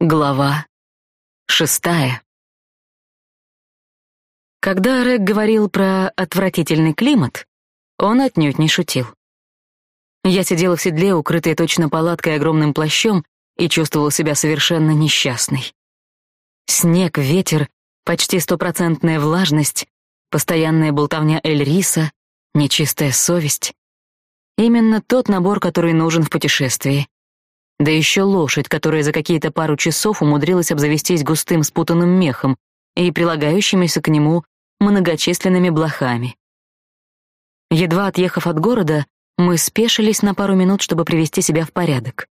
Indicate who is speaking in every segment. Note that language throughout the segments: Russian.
Speaker 1: Глава шестая. Когда Рэг говорил про отвратительный климат, он отнюдь не шутил. Я сидела в седле, укрытая точно палаткой огромным плащом, и чувствовала себя совершенно несчастной. Снег, ветер, почти стопроцентная влажность, постоянная болтовня Эльриса, нечистая совесть. Именно тот набор, который нужен в путешествии. Да еще лошадь, которая за какие-то пару часов умудрилась обзавестись густым спутанным мехом и прилагающимися к нему многочисленными блохами. Едва отъехав от города, мы спешились на пару минут, чтобы привести себя в порядок.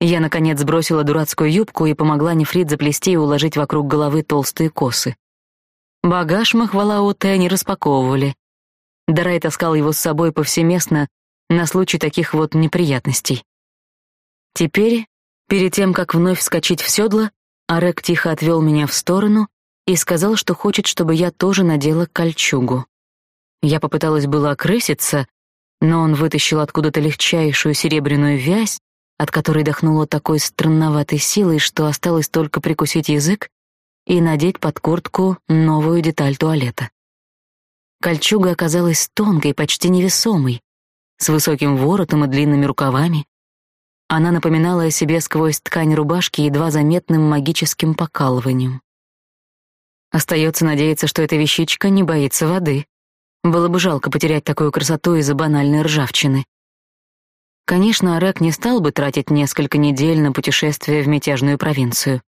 Speaker 1: Я, наконец, сбросила дурацкую юбку и помогла Нефрит заплести и уложить вокруг головы толстые косы. Багаж мы, хвала Уте, не распаковывали. Дарай таскал его с собой повсеместно на случай таких вот неприятностей. Теперь, перед тем, как вновь вскочить в седло, Арек тихо отвел меня в сторону и сказал, что хочет, чтобы я тоже надела кольчугу. Я попыталась было окрыситься, но он вытащил откуда-то легчайшую серебряную вязь, от которой дохнуло такой странноватой силой, что осталось только прикусить язык и надеть под куртку новую деталь туалета. Кольчуга оказалась тонкой, почти невесомой, с высоким воротом и длинными рукавами, она напоминала о себе сквозь ткань рубашки едва заметным магическим покалыванием. Остается надеяться, что эта вещичка не боится воды. Было бы жалко потерять такую красоту из-за банальной ржавчины. Конечно, Арек не стал бы тратить несколько недель на путешествие в мятежную провинцию.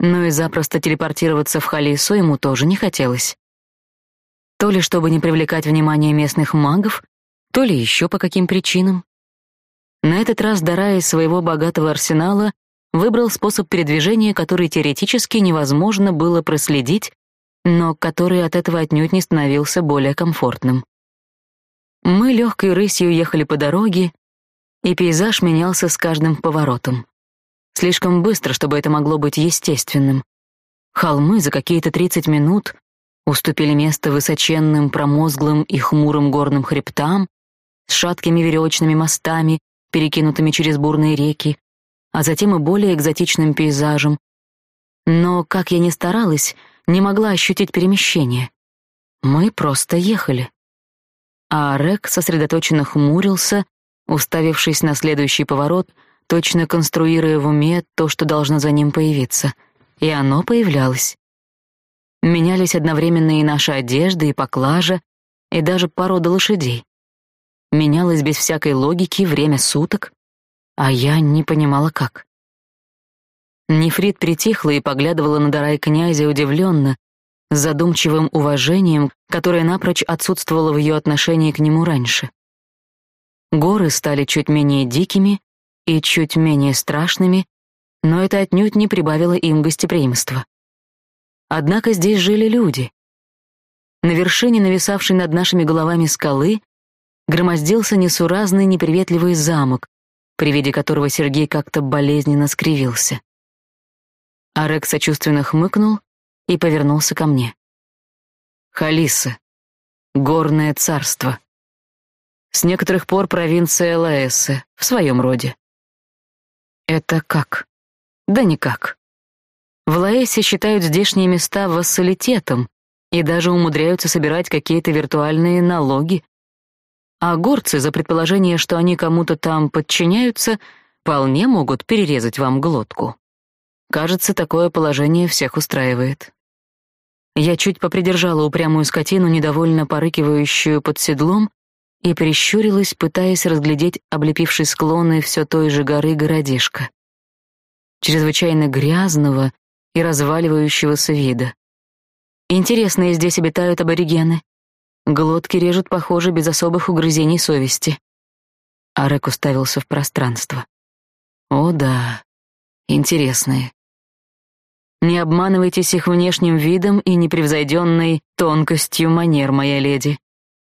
Speaker 1: Но и запросто телепортироваться в Халису ему тоже не хотелось. То ли чтобы не привлекать внимание местных магов, то ли еще по каким причинам. На этот раз Дара из своего богатого арсенала выбрал способ передвижения, который теоретически невозможно было проследить, но который от этого отнюдь не становился более комфортным. Мы легкой рысью ехали по дороге, и пейзаж менялся с каждым поворотом. Слишком быстро, чтобы это могло быть естественным. Холмы за какие-то 30 минут уступили место высоченным, промозглым и хмурым горным хребтам с шаткими веревочными мостами, перекинутыми через бурные реки, а затем и более экзотичным пейзажем. Но, как я ни старалась, не могла ощутить перемещение. Мы просто ехали. А Рек сосредоточенно хмурился, уставившись на следующий поворот, точно конструируя в уме то, что должно за ним появиться. И оно появлялось. Менялись одновременно и наша одежда, и поклажа, и даже порода лошадей менялось без всякой логики время суток, а я не понимала, как. Нефрит притихла и поглядывала на Дарай князя удивленно, с задумчивым уважением, которое напрочь отсутствовало в ее отношении к нему раньше. Горы стали чуть менее дикими и чуть менее страшными, но это отнюдь не прибавило им гостеприимства. Однако здесь жили люди. На вершине нависавшей над нашими головами скалы громоздился несуразный неприветливый замок, при виде которого Сергей как-то болезненно скривился. Арек сочувственно хмыкнул и повернулся ко мне. Халиса. Горное царство. С некоторых пор провинция Лаэссе, в своем роде. Это как? Да никак. В Лаэсе считают здешние места вассалитетом и даже умудряются собирать какие-то виртуальные налоги а горцы за предположение, что они кому-то там подчиняются, вполне могут перерезать вам глотку. Кажется, такое положение всех устраивает. Я чуть попридержала упрямую скотину, недовольно порыкивающую под седлом, и прищурилась, пытаясь разглядеть облепивший склоны все той же горы городишко. Чрезвычайно грязного и разваливающегося вида. Интересные здесь обитают аборигены. Глотки режут, похоже, без особых угрызений совести. Арек уставился в пространство. О да, интересные. Не обманывайтесь их внешним видом и непревзойденной тонкостью манер, моя леди.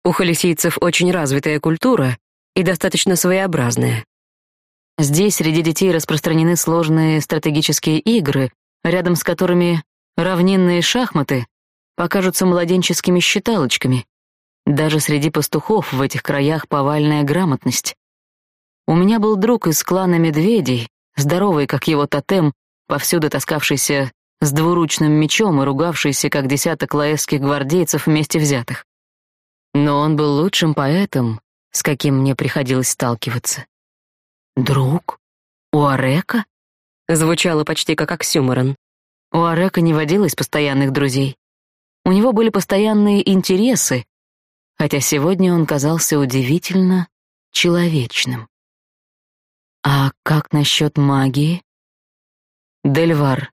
Speaker 1: У холесийцев очень развитая культура и достаточно своеобразная. Здесь среди детей распространены сложные стратегические игры, рядом с которыми равнинные шахматы покажутся младенческими считалочками, даже среди пастухов в этих краях повальная грамотность. У меня был друг из клана медведей, здоровый, как его тотем, повсюду таскавшийся с двуручным мечом и ругавшийся, как десяток лаэсских гвардейцев вместе взятых. Но он был лучшим поэтом, с каким мне приходилось сталкиваться. «Друг? У Арека?» Звучало почти как оксюморон. У Арека не водилось постоянных друзей. У него были постоянные интересы, хотя сегодня он казался удивительно человечным. А как насчет магии? Дельвар.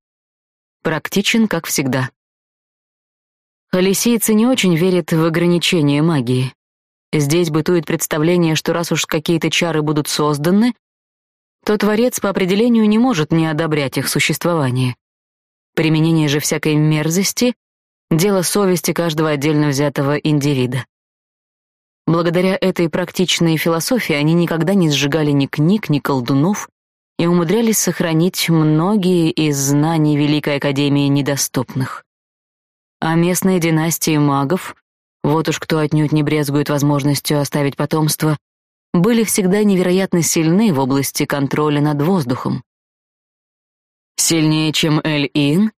Speaker 1: Практичен, как всегда. Холесийцы не очень верят в ограничения магии. Здесь бытует представление, что раз уж какие-то чары будут созданы, то Творец по определению не может не одобрять их существование. Применение же всякой мерзости — дело совести каждого отдельно взятого индивида. Благодаря этой практичной философии они никогда не сжигали ни книг, ни колдунов и умудрялись сохранить многие из знаний Великой Академии недоступных. А местные династии магов, вот уж кто отнюдь не брезгует возможностью оставить потомство, были всегда невероятно сильны в области контроля над воздухом. Сильнее, чем Эль-Ин?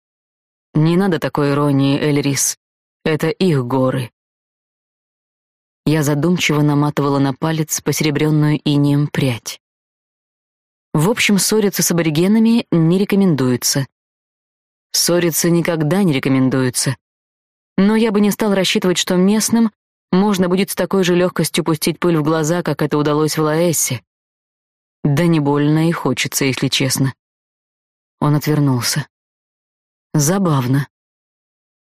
Speaker 1: Не надо такой иронии, Эль-Рис. Это их горы. Я задумчиво наматывала на палец посеребренную инеем прядь. В общем, ссориться с аборигенами не рекомендуется. Ссориться никогда не рекомендуется. Но я бы не стал рассчитывать, что местным можно будет с такой же легкостью пустить пыль в глаза, как это удалось в Лаэссе. Да не больно и хочется, если честно. Он отвернулся. Забавно.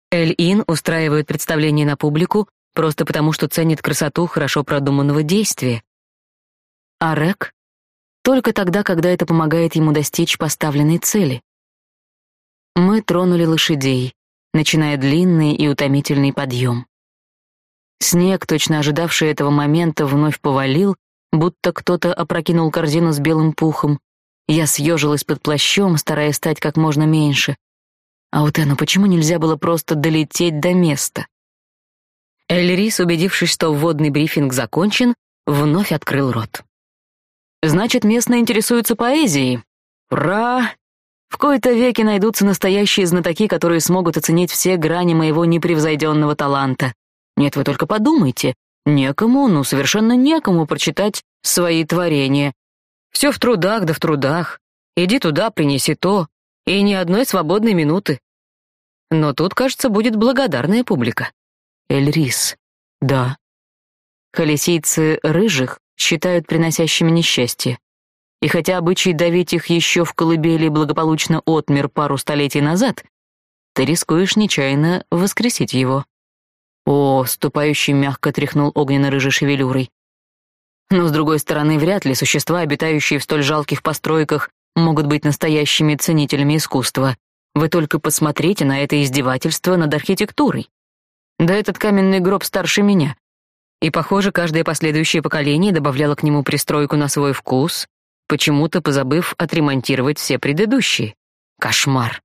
Speaker 1: Эль-Ин устраивает представление на публику просто потому, что ценит красоту хорошо продуманного действия. А Рек только тогда, когда это помогает ему достичь поставленной цели. Мы тронули лошадей, начиная длинный и утомительный подъем. Снег, точно ожидавший этого момента, вновь повалил, будто кто-то опрокинул корзину с белым пухом. Я съежилась под плащом, стараясь стать как можно меньше. А вот Эну почему нельзя было просто долететь до места? Эльрис, убедившись, что вводный брифинг закончен, вновь открыл рот. Значит, местные интересуются поэзией. Ура! В кои-то веки найдутся настоящие знатоки, которые смогут оценить все грани моего непревзойденного таланта. Нет, вы только подумайте. Некому, ну совершенно некому прочитать свои творения. Все в трудах да в трудах. Иди туда, принеси то. И ни одной свободной минуты. Но тут, кажется, будет благодарная публика. Эльрис. Да. Холесийцы рыжих считают приносящими несчастье. И хотя обычай давить их еще в колыбели благополучно отмер пару столетий назад, ты рискуешь нечаянно воскресить его. О, ступающий мягко тряхнул огненно-рыжей шевелюрой. Но, с другой стороны, вряд ли существа, обитающие в столь жалких постройках, могут быть настоящими ценителями искусства. Вы только посмотрите на это издевательство над архитектурой. Да этот каменный гроб старше меня. И, похоже, каждое последующее поколение добавляло к нему пристройку на свой вкус, почему-то позабыв отремонтировать все предыдущие. Кошмар.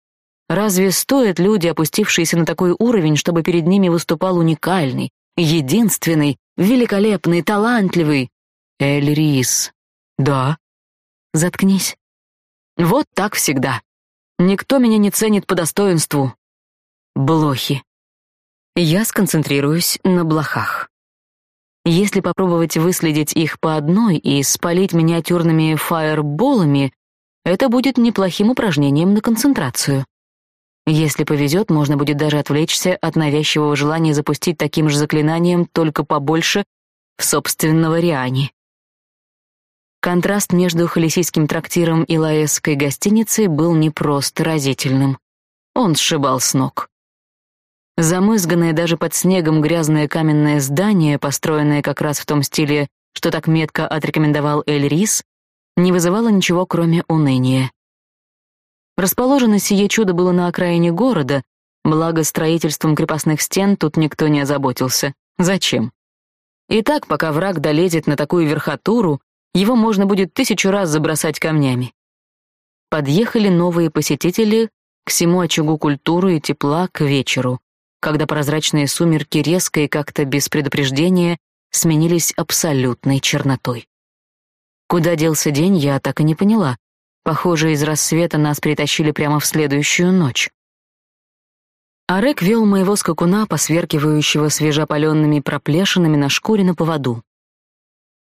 Speaker 1: Разве стоят люди, опустившиеся на такой уровень, чтобы перед ними выступал уникальный, единственный, великолепный, талантливый Эльрис? Да. Заткнись. Вот так всегда. Никто меня не ценит по достоинству. Блохи. Я сконцентрируюсь на блохах. Если попробовать выследить их по одной и спалить миниатюрными фаерболами, это будет неплохим упражнением на концентрацию. Если повезет, можно будет даже отвлечься от навязчивого желания запустить таким же заклинанием, только побольше, в собственного Риани. Контраст между Холесийским трактиром и Лаэсской гостиницей был не просто разительным. Он сшибал с ног. Замызганное даже под снегом грязное каменное здание, построенное как раз в том стиле, что так метко отрекомендовал Эль Рис, не вызывало ничего, кроме уныния. Расположено сие чудо было на окраине города, благо строительством крепостных стен тут никто не озаботился. Зачем? И так, пока враг долезет на такую верхотуру, его можно будет тысячу раз забросать камнями. Подъехали новые посетители к всему очагу культуры и тепла к вечеру когда прозрачные сумерки резко и как-то без предупреждения сменились абсолютной чернотой. Куда делся день, я так и не поняла. Похоже, из рассвета нас притащили прямо в следующую ночь. Арек вел моего скакуна, посверкивающего свежеопаленными проплешинами на шкуре на поводу.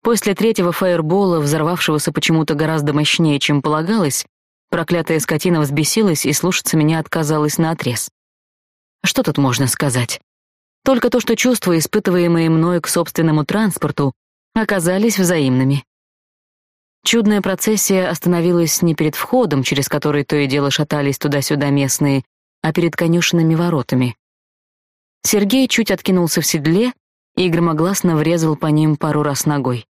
Speaker 1: После третьего фаербола, взорвавшегося почему-то гораздо мощнее, чем полагалось, проклятая скотина взбесилась и слушаться меня отказалась наотрез. Что тут можно сказать? Только то, что чувства, испытываемые мной к собственному транспорту, оказались взаимными. Чудная процессия остановилась не перед входом, через который то и дело шатались туда-сюда местные, а перед конюшенными воротами. Сергей чуть откинулся в седле и громогласно врезал по ним пару раз ногой.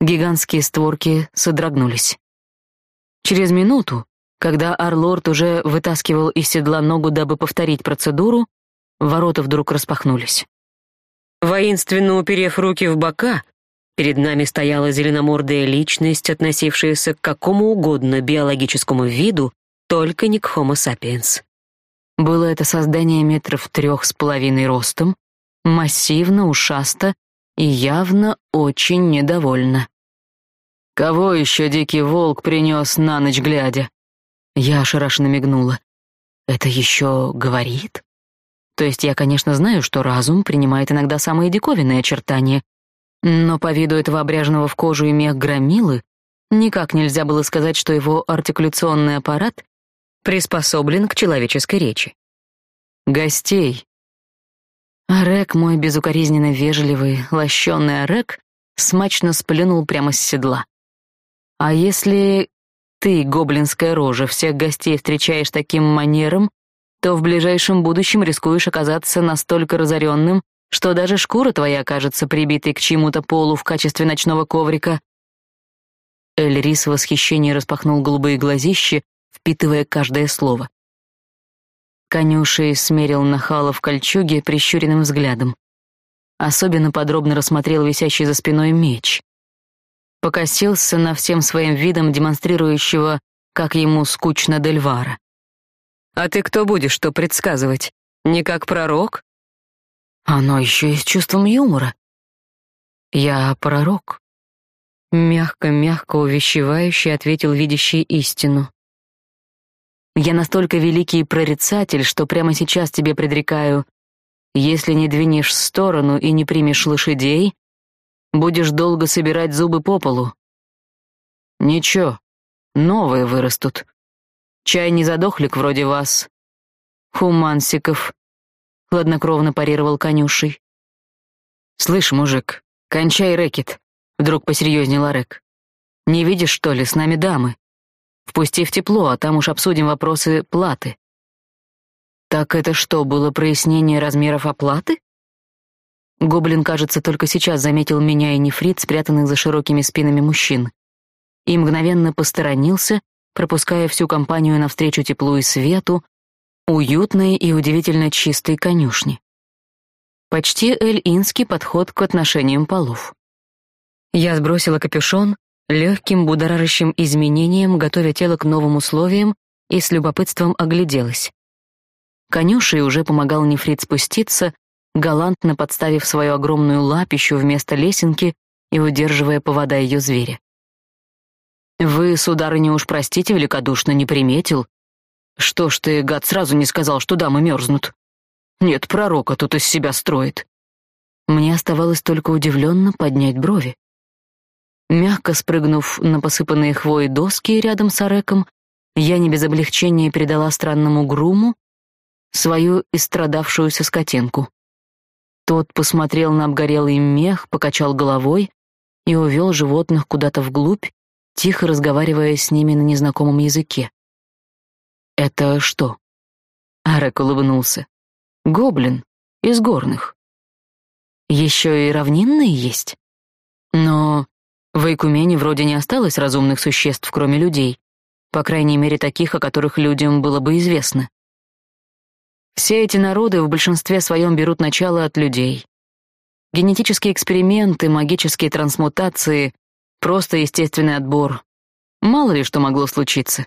Speaker 1: Гигантские створки содрогнулись. Через минуту, когда Арлорд уже вытаскивал из седла ногу, дабы повторить процедуру, ворота вдруг распахнулись. Воинственно уперев руки в бока, перед нами стояла зеленомордая личность, относившаяся к какому угодно биологическому виду, только не к Homo sapiens. Было это создание метров трех с половиной ростом, массивно, ушасто и явно очень недовольно. «Кого еще дикий волк принес на ночь глядя?» Я ошарашенно мигнула. «Это еще говорит?» То есть я, конечно, знаю, что разум принимает иногда самые диковинные очертания, но по виду этого обряженного в кожу и мех громилы никак нельзя было сказать, что его артикуляционный аппарат приспособлен к человеческой речи. Гостей. Арек, мой безукоризненно вежливый, лощеный Арек, смачно сплюнул прямо с седла. А если ты, гоблинская рожа, всех гостей встречаешь таким манером, то в ближайшем будущем рискуешь оказаться настолько разоренным, что даже шкура твоя окажется прибитой к чему-то полу в качестве ночного коврика. Эльрис в восхищении распахнул голубые глазищи, впитывая каждое слово. Конюшей смерил нахала в кольчуге прищуренным взглядом. Особенно подробно рассмотрел висящий за спиной меч. Покосился на всем своим видом демонстрирующего, как ему скучно Дельвара. «А ты кто будешь что предсказывать? Не как пророк?» «Оно еще и с чувством юмора». «Я пророк», — мягко-мягко увещевающе ответил видящий истину. Я настолько великий прорицатель, что прямо сейчас тебе предрекаю, если не двинешь в сторону и не примешь лошадей, будешь долго собирать зубы по полу. Ничего, новые вырастут. Чай не задохлик вроде вас. Хумансиков, — хладнокровно парировал конюшей. «Слышь, мужик, кончай рэкет», — вдруг посерьезнел Арек. «Не видишь, что ли, с нами дамы? Впусти в тепло, а там уж обсудим вопросы платы. Так это что, было прояснение размеров оплаты? Гоблин, кажется, только сейчас заметил меня и нефрит, спрятанных за широкими спинами мужчин. И мгновенно посторонился, пропуская всю компанию навстречу теплу и свету, уютной и удивительно чистой конюшни. Почти эль-инский подход к отношениям полов. Я сбросила капюшон, легким будоражащим изменением, готовя тело к новым условиям, и с любопытством огляделась. Конюшей уже помогал нефрит спуститься, галантно подставив свою огромную лапищу вместо лесенки и удерживая повода ее зверя. «Вы, сударыня, уж простите, великодушно не приметил. Что ж ты, гад, сразу не сказал, что дамы мерзнут? Нет, пророка тут из себя строит». Мне оставалось только удивленно поднять брови. Мягко спрыгнув на посыпанные хвоей доски рядом с Ареком, я не без облегчения передала странному груму свою истрадавшуюся скотинку. Тот посмотрел на обгорелый мех, покачал головой и увел животных куда-то вглубь, тихо разговаривая с ними на незнакомом языке. «Это что?» Арек улыбнулся. «Гоблин. Из горных. Еще и равнинные есть? Но в Айкумене вроде не осталось разумных существ, кроме людей. По крайней мере, таких, о которых людям было бы известно. Все эти народы в большинстве своем берут начало от людей. Генетические эксперименты, магические трансмутации — просто естественный отбор. Мало ли что могло случиться.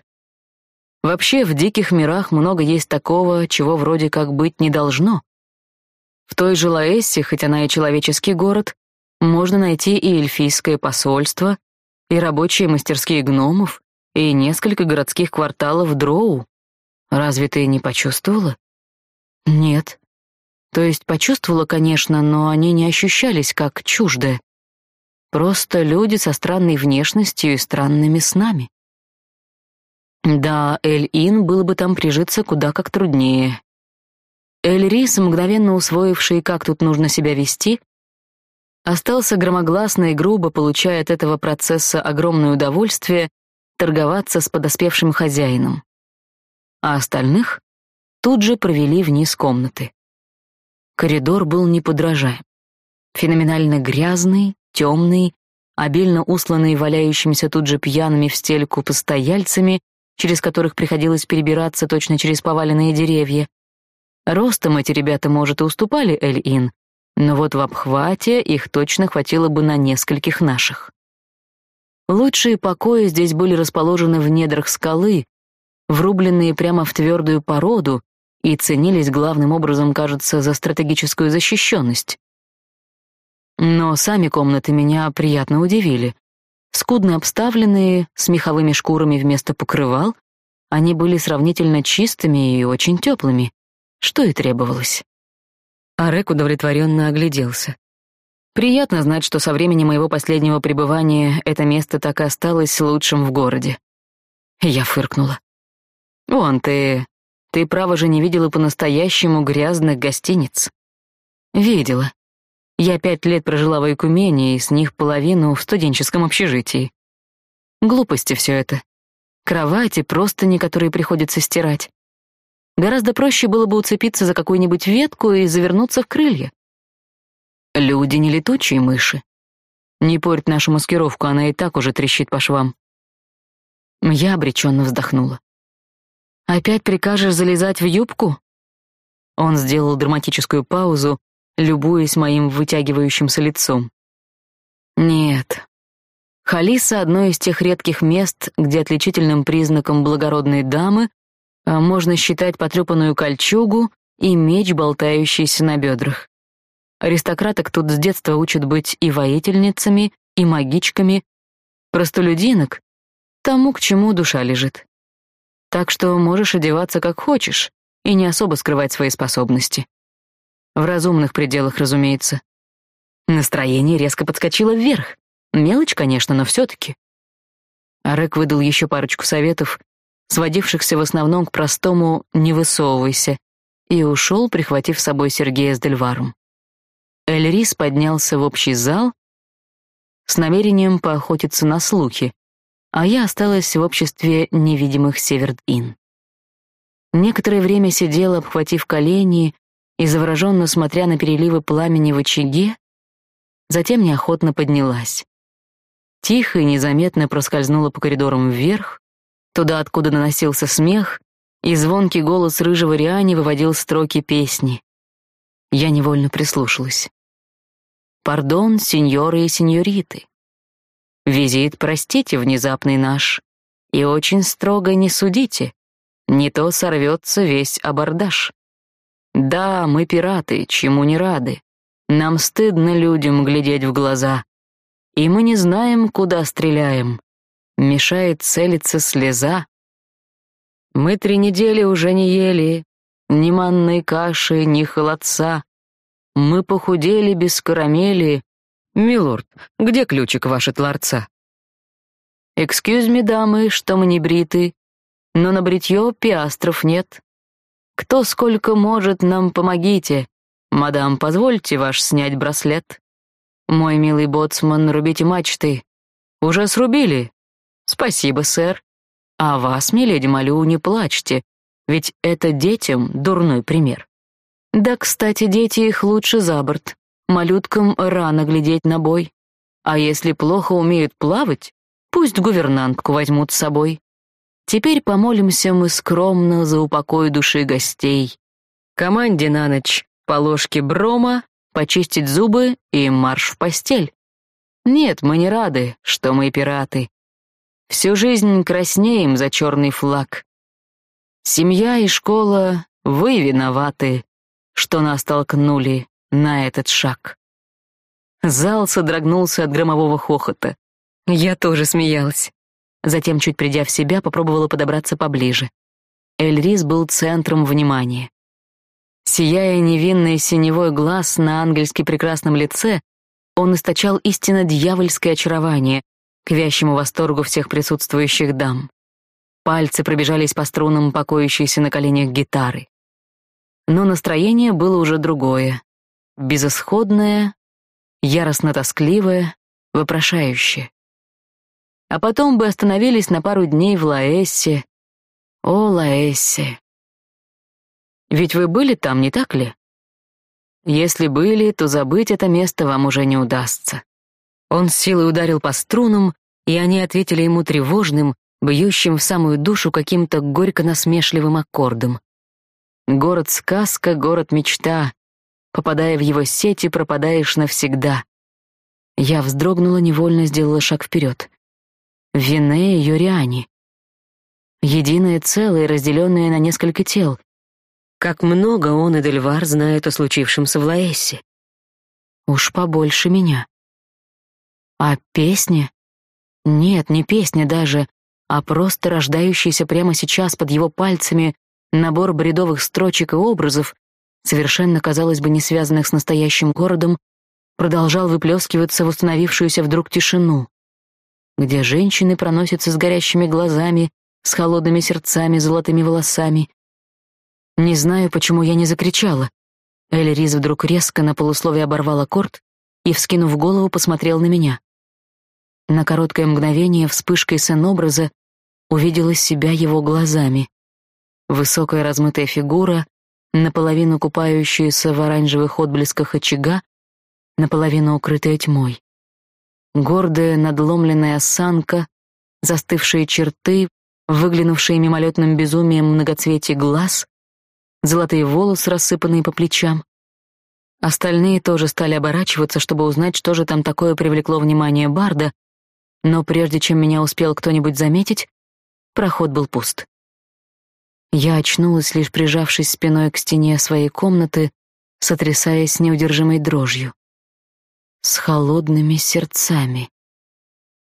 Speaker 1: Вообще, в диких мирах много есть такого, чего вроде как быть не должно. В той же Лаэссе, хоть она и человеческий город, можно найти и эльфийское посольство, и рабочие мастерские гномов, и несколько городских кварталов Дроу. Разве ты не почувствовала? Нет. То есть почувствовала, конечно, но они не ощущались как чуждые. Просто люди со странной внешностью и странными снами. Да, Эль-Ин было бы там прижиться куда как труднее. Эль-Рис, мгновенно усвоивший, как тут нужно себя вести, остался громогласно и грубо, получая от этого процесса огромное удовольствие, торговаться с подоспевшим хозяином. А остальных тут же провели вниз комнаты. Коридор был неподражаем. Феноменально грязный, темный, обильно усланный валяющимися тут же пьяными в стельку постояльцами, через которых приходилось перебираться точно через поваленные деревья. Ростом эти ребята, может, и уступали Эль-Ин, но вот в обхвате их точно хватило бы на нескольких наших. Лучшие покои здесь были расположены в недрах скалы, врубленные прямо в твердую породу, и ценились главным образом, кажется, за стратегическую защищенность. Но сами комнаты меня приятно удивили. Скудно обставленные, с меховыми шкурами вместо покрывал, они были сравнительно чистыми и очень теплыми, что и требовалось. Арек удовлетворенно огляделся. Приятно знать, что со времени моего последнего пребывания это место так и осталось лучшим в городе. Я фыркнула. «Вон ты... Ты, право же, не видела по-настоящему грязных гостиниц?» «Видела. Я пять лет прожила в Айкумене, и с них половину в студенческом общежитии. Глупости все это. Кровати, простыни, которые приходится стирать. Гораздо проще было бы уцепиться за какую-нибудь ветку и завернуться в крылья. Люди не летучие мыши. Не порть нашу маскировку, она и так уже трещит по швам. Я обреченно вздохнула. «Опять прикажешь залезать в юбку?» Он сделал драматическую паузу, любуясь моим вытягивающимся лицом. «Нет. Халиса — одно из тех редких мест, где отличительным признаком благородной дамы а можно считать потрепанную кольчугу и меч, болтающийся на бедрах. Аристократок тут с детства учат быть и воительницами, и магичками, простолюдинок — тому, к чему душа лежит. Так что можешь одеваться как хочешь и не особо скрывать свои способности. В разумных пределах, разумеется. Настроение резко подскочило вверх. Мелочь, конечно, но все-таки. Арек выдал еще парочку советов, сводившихся в основном к простому «не высовывайся», и ушел, прихватив с собой Сергея с Дельваром. Эльрис поднялся в общий зал с намерением поохотиться на слухи, а я осталась в обществе невидимых Северд-Ин. Некоторое время сидела, обхватив колени и завороженно смотря на переливы пламени в очаге, затем неохотно поднялась. Тихо и незаметно проскользнула по коридорам вверх, туда, откуда наносился смех, и звонкий голос рыжего Риани выводил строки песни. Я невольно прислушалась. «Пардон, сеньоры и сеньориты. Визит, простите, внезапный наш, и очень строго не судите, не то сорвется весь абордаж. Да, мы пираты, чему не рады. Нам стыдно людям глядеть в глаза. И мы не знаем, куда стреляем, мешает целиться слеза. Мы три недели уже не ели ни манной каши, ни холодца. Мы похудели без карамели. Милорд, где ключик ваш от ларца? Экскьюз дамы, что мы не бриты, но на бритье пиастров нет. Кто сколько может, нам помогите. Мадам, позвольте ваш снять браслет. Мой милый боцман, рубите мачты. Уже срубили? «Спасибо, сэр. А вас, миледи, молю, не плачьте, ведь это детям дурной пример. Да, кстати, дети их лучше за борт. Малюткам рано глядеть на бой. А если плохо умеют плавать, пусть гувернантку возьмут с собой. Теперь помолимся мы скромно за упокой души гостей. Команде на ночь по ложке брома, почистить зубы и марш в постель. Нет, мы не рады, что мы пираты. Всю жизнь краснеем за черный флаг. Семья и школа, вы виноваты, что нас толкнули на этот шаг. Зал содрогнулся от громового хохота. Я тоже смеялась. затем, чуть придя в себя, попробовала подобраться поближе. Эльрис был центром внимания. Сияя невинный синевой глаз на ангельски прекрасном лице, он источал истинно дьявольское очарование, к вящему восторгу всех присутствующих дам. Пальцы пробежались по струнам покоящейся на коленях гитары. Но настроение было уже другое. Безысходное, яростно-тоскливое, вопрошающее. А потом бы остановились на пару дней в Лаэссе. О, Лаэссе! Ведь вы были там, не так ли? Если были, то забыть это место вам уже не удастся. Он с силой ударил по струнам, и они ответили ему тревожным, бьющим в самую душу каким-то горько-насмешливым аккордом. Город-сказка, город-мечта. Попадая в его сети, пропадаешь навсегда. Я вздрогнула, невольно сделала шаг вперед. Вине и Йориани. Единое целое, разделенное на несколько тел. Как много он и Дельвар знают о случившемся в Лаэссе. Уж побольше меня. А песня? Нет, не песня даже, а просто рождающийся прямо сейчас под его пальцами набор бредовых строчек и образов, совершенно, казалось бы, не связанных с настоящим городом, продолжал выплескиваться в установившуюся вдруг тишину, где женщины проносятся с горящими глазами, с холодными сердцами, золотыми волосами. Не знаю, почему я не закричала. Эль Риз вдруг резко на полусловие оборвал аккорд и, вскинув голову, посмотрел на меня. На короткое мгновение вспышкой сын-образа увидела себя его глазами. Высокая размытая фигура, наполовину купающаяся в оранжевых отблесках очага, наполовину укрытая тьмой. Гордая, надломленная осанка, застывшие черты, выглянувшие мимолетным безумием многоцветий глаз, золотые волосы, рассыпанные по плечам. Остальные тоже стали оборачиваться, чтобы узнать, что же там такое привлекло внимание Барда, но прежде чем меня успел кто-нибудь заметить, проход был пуст. Я очнулась, лишь прижавшись спиной к стене своей комнаты, сотрясаясь неудержимой дрожью. С холодными сердцами.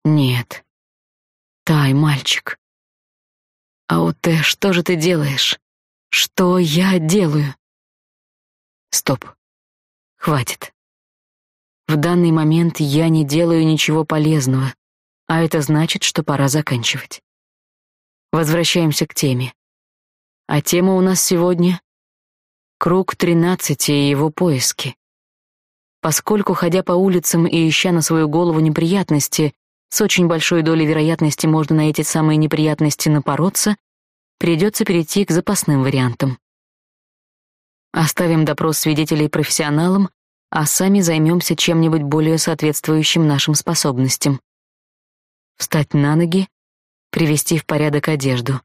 Speaker 1: Нет. Тай, мальчик. Ауте, что же ты делаешь? Что я делаю? Стоп. Хватит. В данный момент я не делаю ничего полезного. А это значит, что пора заканчивать. Возвращаемся к теме. А тема у нас сегодня — круг тринадцати и его поиски. Поскольку, ходя по улицам и ища на свою голову неприятности, с очень большой долей вероятности можно на эти самые неприятности напороться, придется перейти к запасным вариантам. Оставим допрос свидетелей профессионалам, а сами займемся чем-нибудь более соответствующим нашим способностям встать на ноги, привести в порядок одежду.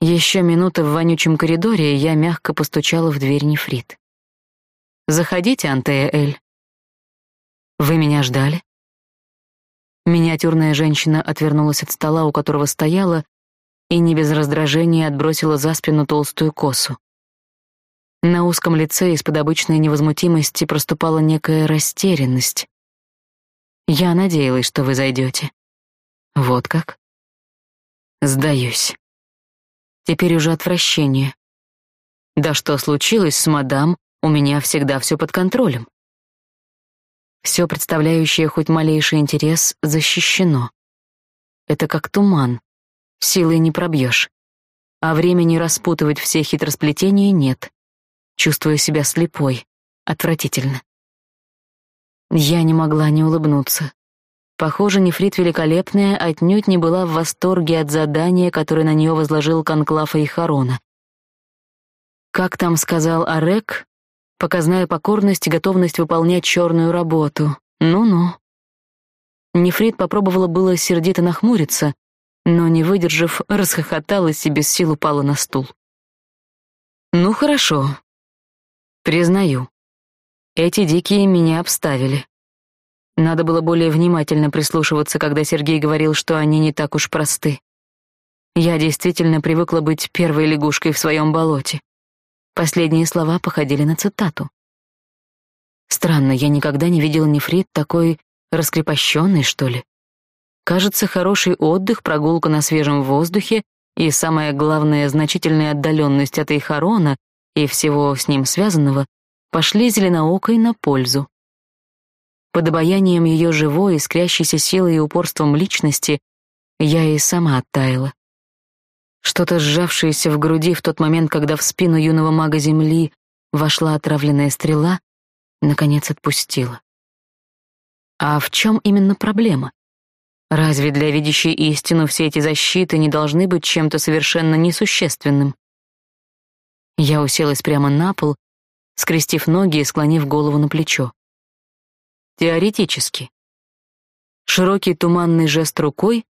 Speaker 1: Еще минута в вонючем коридоре, и я мягко постучала в дверь нефрит. «Заходите, Антея Эль». «Вы меня ждали?» Миниатюрная женщина отвернулась от стола, у которого стояла, и не без раздражения отбросила за спину толстую косу. На узком лице из-под обычной невозмутимости проступала некая растерянность. «Я надеялась, что вы зайдете». Вот как? Сдаюсь. Теперь уже отвращение. Да что случилось с мадам, у меня всегда все под контролем. Все представляющее хоть малейший интерес защищено. Это как туман, силой не пробьешь. А времени распутывать все хитросплетения нет. Чувствую себя слепой, отвратительно. Я не могла не улыбнуться. Похоже, нефрит великолепная отнюдь не была в восторге от задания, которое на нее возложил Конклав Харона. Как там сказал Арек, показная покорность и готовность выполнять черную работу. Ну-ну. Нефрит попробовала было сердито нахмуриться, но, не выдержав, расхохоталась и без сил упала на стул. «Ну, хорошо. Признаю. Эти дикие меня обставили. Надо было более внимательно прислушиваться, когда Сергей говорил, что они не так уж просты. Я действительно привыкла быть первой лягушкой в своем болоте. Последние слова походили на цитату. Странно, я никогда не видела нефрит такой раскрепощенной, что ли. Кажется, хороший отдых, прогулка на свежем воздухе и, самое главное, значительная отдаленность от Эйхарона и всего с ним связанного пошли зеленоокой на пользу. Под обаянием ее живой, искрящейся силой и упорством личности я и сама оттаяла. Что-то сжавшееся в груди в тот момент, когда в спину юного мага Земли вошла отравленная стрела, наконец отпустила. А в чем именно проблема? Разве для видящей истину все эти защиты не должны быть чем-то совершенно несущественным? Я уселась прямо на пол, скрестив ноги и склонив голову на плечо. Теоретически. Широкий туманный жест рукой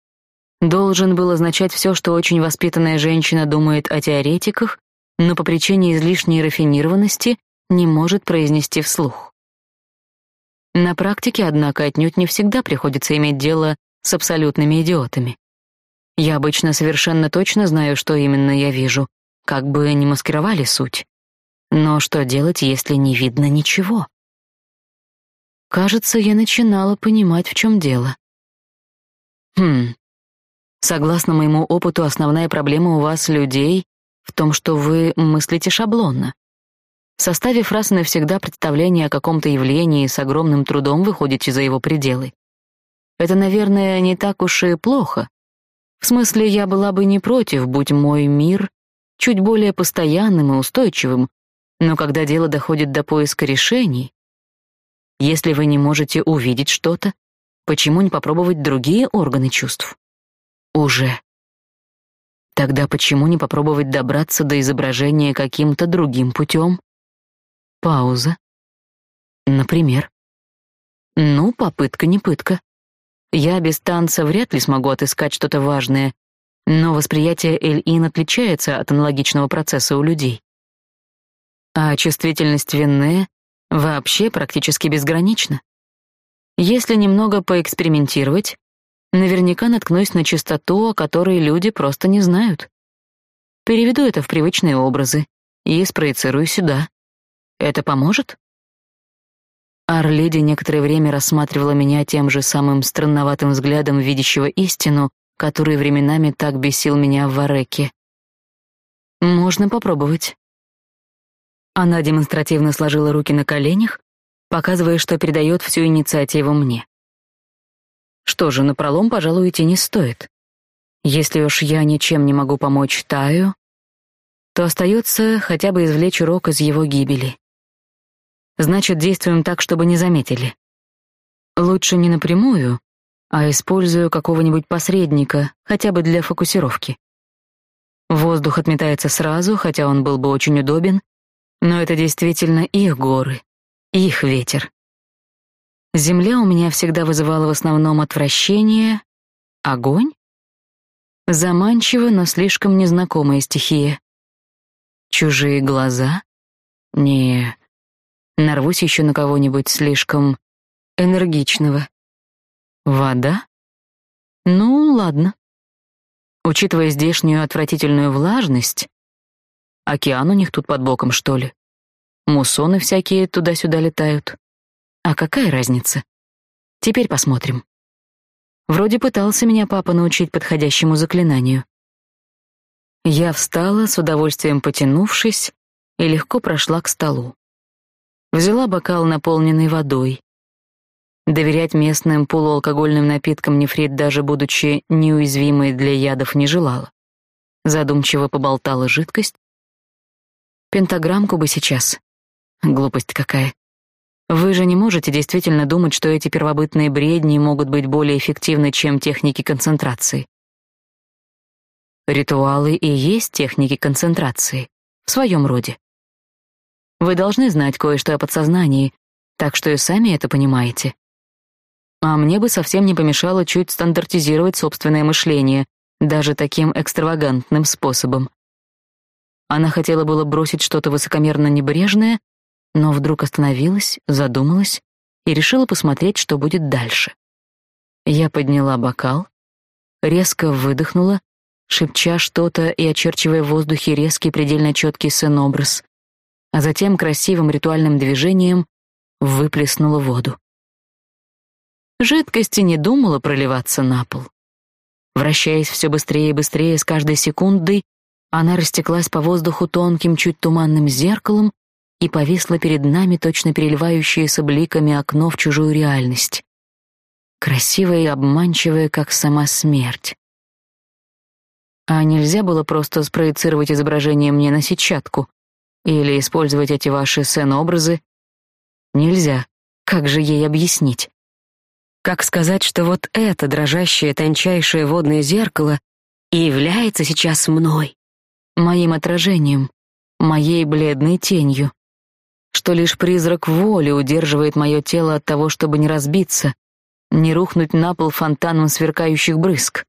Speaker 1: должен был означать все, что очень воспитанная женщина думает о теоретиках, но по причине излишней рафинированности не может произнести вслух. На практике, однако, отнюдь не всегда приходится иметь дело с абсолютными идиотами. Я обычно совершенно точно знаю, что именно я вижу, как бы ни маскировали суть. Но что делать, если не видно ничего? Кажется, я начинала понимать, в чем дело. Хм. Согласно моему опыту, основная проблема у вас, людей, в том, что вы мыслите шаблонно. Составив раз и навсегда представление о каком-то явлении, с огромным трудом выходите за его пределы. Это, наверное, не так уж и плохо. В смысле, я была бы не против, будь мой мир чуть более постоянным и устойчивым, но когда дело доходит до поиска решений, если вы не можете увидеть что-то, почему не попробовать другие органы чувств? Уже. Тогда почему не попробовать добраться до изображения каким-то другим путем? Пауза. Например. Ну, попытка не пытка. Я без танца вряд ли смогу отыскать что-то важное, но восприятие Эль-Ин отличается от аналогичного процесса у людей. А чувствительность Венне вообще практически безгранична. Если немного поэкспериментировать, наверняка наткнусь на частоту, о которой люди просто не знают. Переведу это в привычные образы и спроецирую сюда. Это поможет? Арледи некоторое время рассматривала меня тем же самым странноватым взглядом видящего истину, который временами так бесил меня в Вареке. Можно попробовать. Она демонстративно сложила руки на коленях, показывая, что передает всю инициативу мне. Что же, на пролом, пожалуй, идти не стоит. Если уж я ничем не могу помочь Таю, то остается хотя бы извлечь урок из его гибели. Значит, действуем так, чтобы не заметили. Лучше не напрямую, а использую какого-нибудь посредника, хотя бы для фокусировки. Воздух отметается сразу, хотя он был бы очень удобен, но это действительно их горы, их ветер. Земля у меня всегда вызывала в основном отвращение. Огонь? Заманчиво, но слишком незнакомая стихия. Чужие глаза? Не, Нарвусь еще на кого-нибудь слишком энергичного. Вода? Ну, ладно. Учитывая здешнюю отвратительную влажность, океан у них тут под боком, что ли? Муссоны всякие туда-сюда летают. А какая разница? Теперь посмотрим. Вроде пытался меня папа научить подходящему заклинанию. Я встала, с удовольствием потянувшись, и легко прошла к столу. Взяла бокал, наполненный водой. Доверять местным полуалкогольным напиткам нефрит, даже будучи неуязвимой для ядов, не желала. Задумчиво поболтала жидкость. Пентаграммку бы сейчас. Глупость какая. Вы же не можете действительно думать, что эти первобытные бредни могут быть более эффективны, чем техники концентрации. Ритуалы и есть техники концентрации, в своем роде. Вы должны знать кое-что о подсознании, так что и сами это понимаете. А мне бы совсем не помешало чуть стандартизировать собственное мышление, даже таким экстравагантным способом. Она хотела было бросить что-то высокомерно небрежное, но вдруг остановилась, задумалась и решила посмотреть, что будет дальше. Я подняла бокал, резко выдохнула, шепча что-то и очерчивая в воздухе резкий предельно четкий сын-образ а затем красивым ритуальным движением выплеснула воду. Жидкости не думала проливаться на пол. Вращаясь все быстрее и быстрее с каждой секундой, она растеклась по воздуху тонким, чуть туманным зеркалом и повисла перед нами, точно переливающееся бликами окно в чужую реальность. Красивое и обманчивое, как сама смерть. А нельзя было просто спроецировать изображение мне на сетчатку или использовать эти ваши сцен-образы? Нельзя. Как же ей объяснить? Как сказать, что вот это дрожащее тончайшее водное зеркало и является сейчас мной? Моим отражением, моей бледной тенью, что лишь призрак воли удерживает мое тело от того, чтобы не разбиться, не рухнуть на пол фонтаном сверкающих брызг,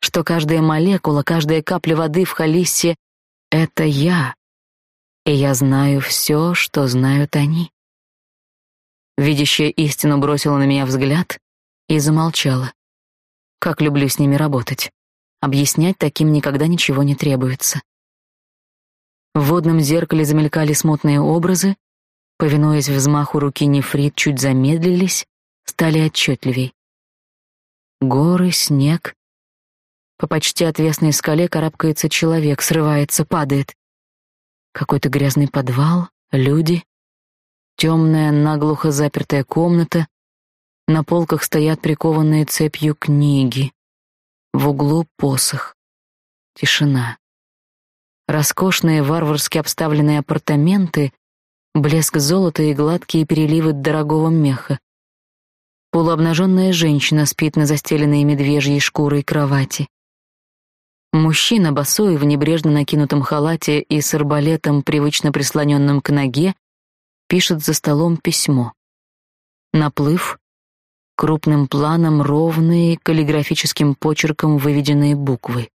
Speaker 1: что каждая молекула, каждая капля воды в халиссе — это я, и я знаю все, что знают они. Видящая истину бросила на меня взгляд и замолчала. Как люблю с ними работать. Объяснять таким никогда ничего не требуется. В водном зеркале замелькали смутные образы, повинуясь взмаху руки нефрит, чуть замедлились, стали отчетливей. Горы, снег. По почти отвесной скале карабкается человек, срывается, падает. Какой-то грязный подвал, люди. Темная, наглухо запертая комната. На полках стоят прикованные цепью книги. В углу посох. Тишина. Роскошные варварски обставленные апартаменты, блеск золота и гладкие переливы дорогого меха. Полуобнаженная женщина спит на застеленной медвежьей шкурой кровати. Мужчина, босой, в небрежно накинутом халате и с арбалетом, привычно прислоненным к ноге, пишет за столом письмо. Наплыв, крупным планом ровные, каллиграфическим почерком выведенные буквы.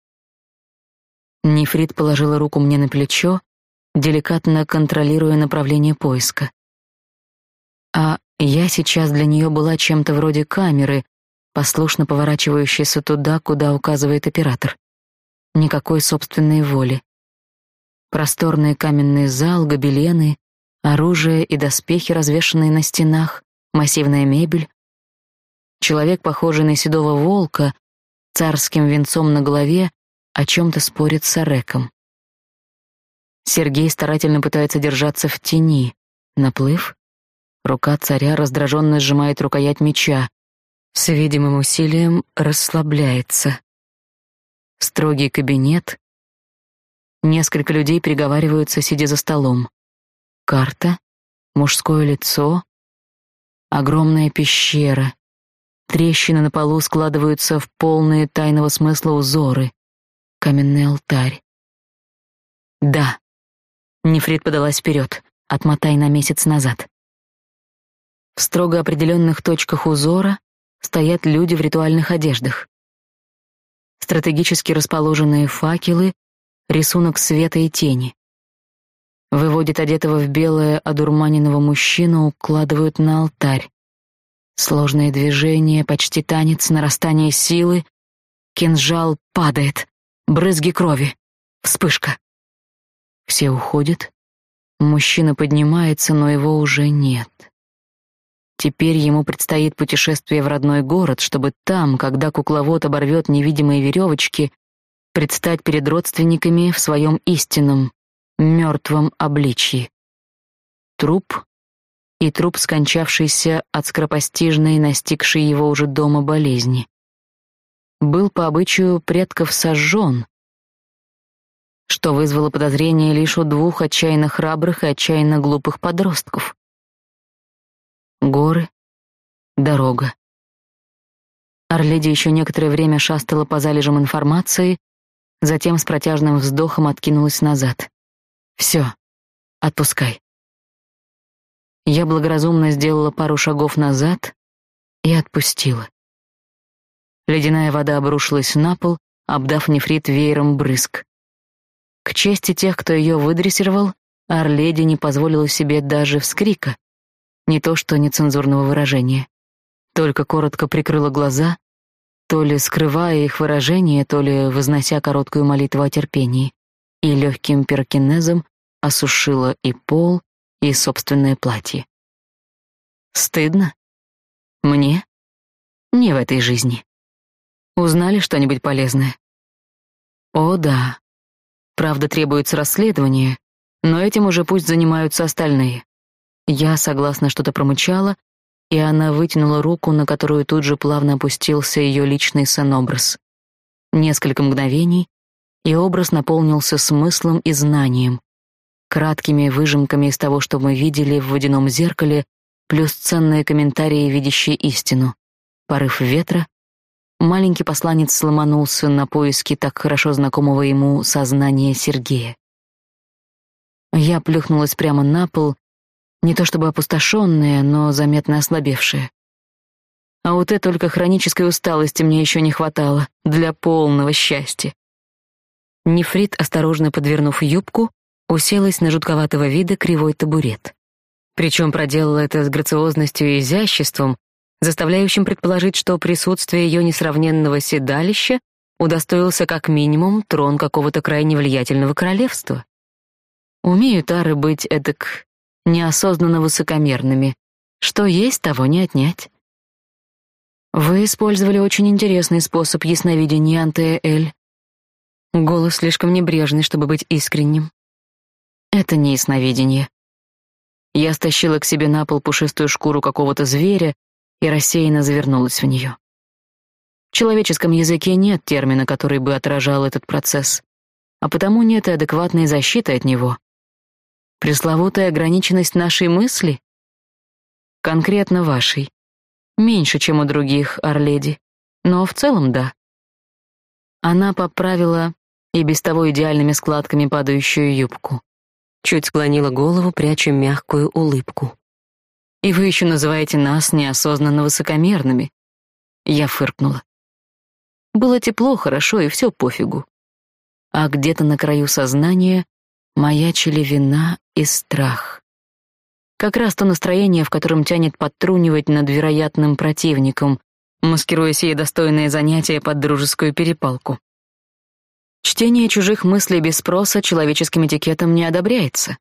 Speaker 1: Нефрит положила руку мне на плечо, деликатно контролируя направление поиска. А я сейчас для нее была чем-то вроде камеры, послушно поворачивающейся туда, куда указывает оператор. Никакой собственной воли. Просторный каменный зал, гобелены, оружие и доспехи, развешанные на стенах, массивная мебель, Человек, похожий на седого волка, царским венцом на голове, о чем-то спорит с Ареком. Сергей старательно пытается держаться в тени. Наплыв. Рука царя раздраженно сжимает рукоять меча. С видимым усилием расслабляется. Строгий кабинет. Несколько людей переговариваются, сидя за столом. Карта, мужское лицо, огромная пещера. Трещины на полу складываются в полные тайного смысла узоры. Каменный алтарь. Да. Нефрит подалась вперед. Отмотай на месяц назад. В строго определенных точках узора стоят люди в ритуальных одеждах. Стратегически расположенные факелы, рисунок света и тени. Выводит одетого в белое одурманенного мужчину, укладывают на алтарь. Сложные движения, почти танец, нарастание силы. Кинжал падает. Брызги крови. Вспышка. Все уходят. Мужчина поднимается, но его уже нет. Теперь ему предстоит путешествие в родной город, чтобы там, когда кукловод оборвет невидимые веревочки, предстать перед родственниками в своем истинном, мертвом обличье. Труп и труп, скончавшийся от скоропостижной, настигшей его уже дома болезни. Был по обычаю предков сожжен, что вызвало подозрение лишь у двух отчаянно храбрых и отчаянно глупых подростков. Горы, дорога. Орледи еще некоторое время шастала по залежам информации, затем с протяжным вздохом откинулась назад. «Все, отпускай». Я благоразумно сделала пару шагов назад и отпустила. Ледяная вода обрушилась на пол, обдав нефрит веером брызг. К чести тех, кто ее выдрессировал, Орледи не позволила себе даже вскрика, не то что нецензурного выражения. Только коротко прикрыла глаза, то ли скрывая их выражение, то ли вознося короткую молитву о терпении, и легким пирокинезом осушила и пол, и собственное платье. Стыдно? Мне? Не в этой жизни. Узнали что-нибудь полезное? О, да. Правда, требуется расследование, но этим уже пусть занимаются остальные. Я согласно что-то промычала, и она вытянула руку, на которую тут же плавно опустился ее личный сонобраз. Несколько мгновений, и образ наполнился смыслом и знанием, краткими выжимками из того, что мы видели в водяном зеркале, плюс ценные комментарии, видящие истину. Порыв ветра, маленький посланец сломанулся на поиски так хорошо знакомого ему сознания Сергея. Я плюхнулась прямо на пол, не то чтобы опустошенная, но заметно ослабевшая. А вот это только хронической усталости мне еще не хватало для полного счастья. Нефрит, осторожно подвернув юбку, уселась на жутковатого вида кривой табурет. Причем проделала это с грациозностью и изяществом, заставляющим предположить, что присутствие ее несравненного седалища удостоился как минимум трон какого-то крайне влиятельного королевства. Умеют ары быть эдак неосознанно высокомерными. Что есть, того не отнять. Вы использовали очень интересный способ ясновидения, Антеэль. Голос слишком небрежный, чтобы быть искренним. Это не ясновидение. Я стащила к себе на пол пушистую шкуру какого-то зверя и рассеянно завернулась в нее. В человеческом языке нет термина, который бы отражал этот процесс, а потому нет и адекватной защиты от него. Пресловутая ограниченность нашей мысли? Конкретно вашей. Меньше, чем у других, Орледи, но в целом да. Она поправила и без того идеальными складками падающую юбку. Чуть склонила голову, пряча мягкую улыбку. «И вы еще называете нас неосознанно высокомерными?» Я фыркнула. Было тепло, хорошо, и все пофигу. А где-то на краю сознания маячили вина и страх. Как раз то настроение, в котором тянет подтрунивать над вероятным противником, маскируя сие достойное занятие под дружескую перепалку. Чтение чужих мыслей без спроса человеческим этикетом не одобряется.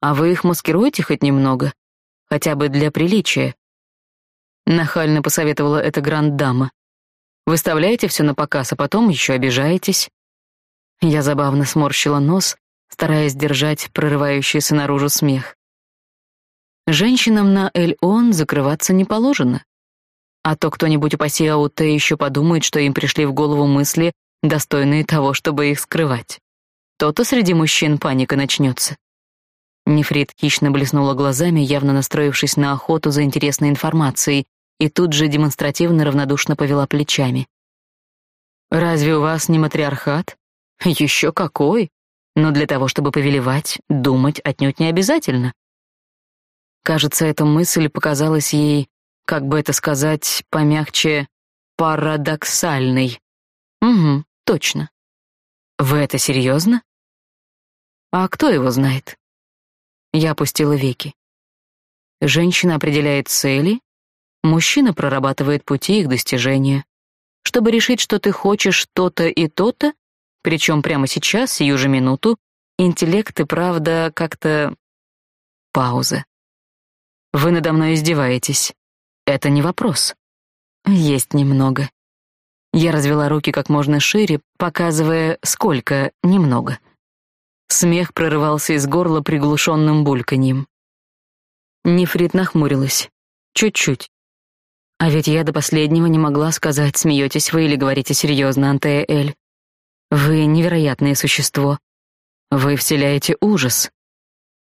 Speaker 1: А вы их маскируете хоть немного? Хотя бы для приличия. Нахально посоветовала эта гранд-дама. Выставляете все на показ, а потом еще обижаетесь. Я забавно сморщила нос, стараясь держать прорывающийся наружу смех. Женщинам на Эль-Он закрываться не положено. А то кто-нибудь упаси Ауте еще подумает, что им пришли в голову мысли, достойные того, чтобы их скрывать. То-то среди мужчин паника начнется. Нефрит хищно блеснула глазами, явно настроившись на охоту за интересной информацией, и тут же демонстративно равнодушно повела плечами. «Разве у вас не матриархат? Еще какой! Но для того, чтобы повелевать, думать отнюдь не обязательно». Кажется, эта мысль показалась ей, как бы это сказать, помягче, парадоксальной. Угу, Точно. Вы это серьезно? А кто его знает? Я опустила веки. Женщина определяет цели, мужчина прорабатывает пути их достижения. Чтобы решить, что ты хочешь то-то и то-то, причем прямо сейчас, сию же минуту, интеллект и правда как-то... Пауза. Вы надо мной издеваетесь. Это не вопрос. Есть немного. Я развела руки как можно шире, показывая, сколько, немного. Смех прорывался из горла приглушенным бульканьем. Нефрит нахмурилась. Чуть-чуть. А ведь я до последнего не могла сказать, смеетесь вы или говорите серьезно, Антея Эль. Вы невероятное существо. Вы вселяете ужас.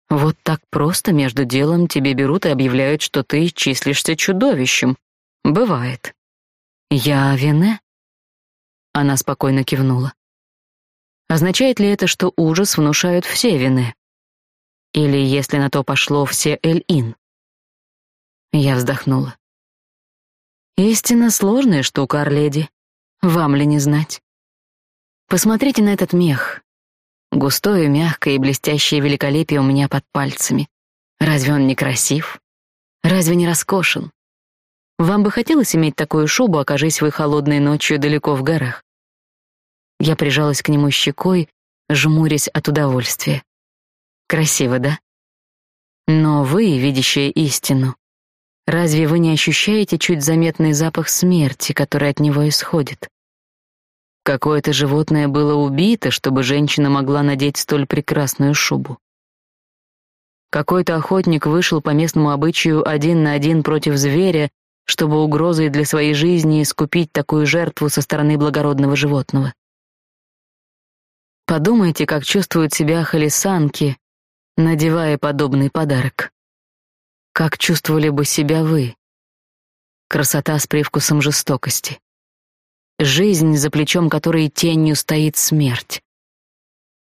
Speaker 1: Вот так просто между делом тебе берут и объявляют, что ты числишься чудовищем. Бывает. Я Вене? Она спокойно кивнула. Означает ли это, что ужас внушают все вины? Или, если на то пошло, все Эль-Ин? Я вздохнула. Истинно сложная штука, Арледи. Вам ли не знать? Посмотрите на этот мех. Густое, мягкое и блестящее великолепие у меня под пальцами. Разве он не красив? Разве не роскошен? Вам бы хотелось иметь такую шубу, окажись вы холодной ночью далеко в горах? Я прижалась к нему щекой, жмурясь от удовольствия. Красиво, да? Но вы, видящие истину, Разве вы не ощущаете чуть заметный запах смерти, который от него исходит? Какое-то животное было убито, чтобы женщина могла надеть столь прекрасную шубу. Какой-то охотник вышел по местному обычаю один на один против зверя, чтобы угрозой для своей жизни искупить такую жертву со стороны благородного животного. Подумайте, как чувствуют себя холесанки, надевая подобный подарок. Как чувствовали бы себя вы? Красота с привкусом жестокости. Жизнь, за плечом которой тенью стоит смерть.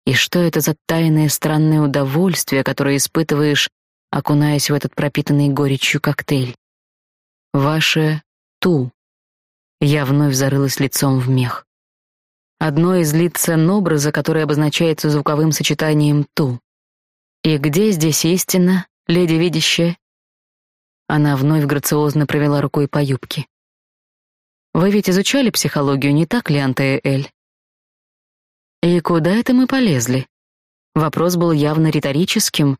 Speaker 1: И что это за тайное странное удовольствие, которое испытываешь, окунаясь в этот пропитанный горечью коктейль? Ваше «ту». Я вновь зарылась лицом в мех. Одно из лиц образа, которое обозначается звуковым сочетанием «ту». И где здесь истина, леди видящая? Она вновь грациозно провела рукой по юбке. Вы ведь изучали психологию, не так ли, Антея-Эль? И куда это мы полезли? Вопрос был явно риторическим,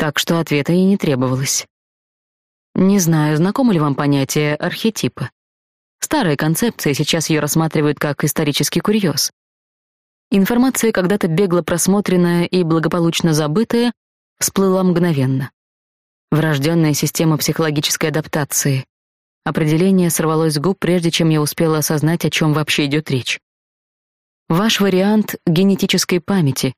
Speaker 1: так что ответа и не требовалось. Не знаю, знакомо ли вам понятие архетипа. Старая концепция, сейчас ее рассматривают как исторический курьез. Информация, когда-то бегло просмотренная и благополучно забытая, всплыла мгновенно. Врожденная система психологической адаптации, Определение сорвалось с губ, прежде чем я успела осознать, о чем вообще идет речь. Ваш вариант генетической памяти,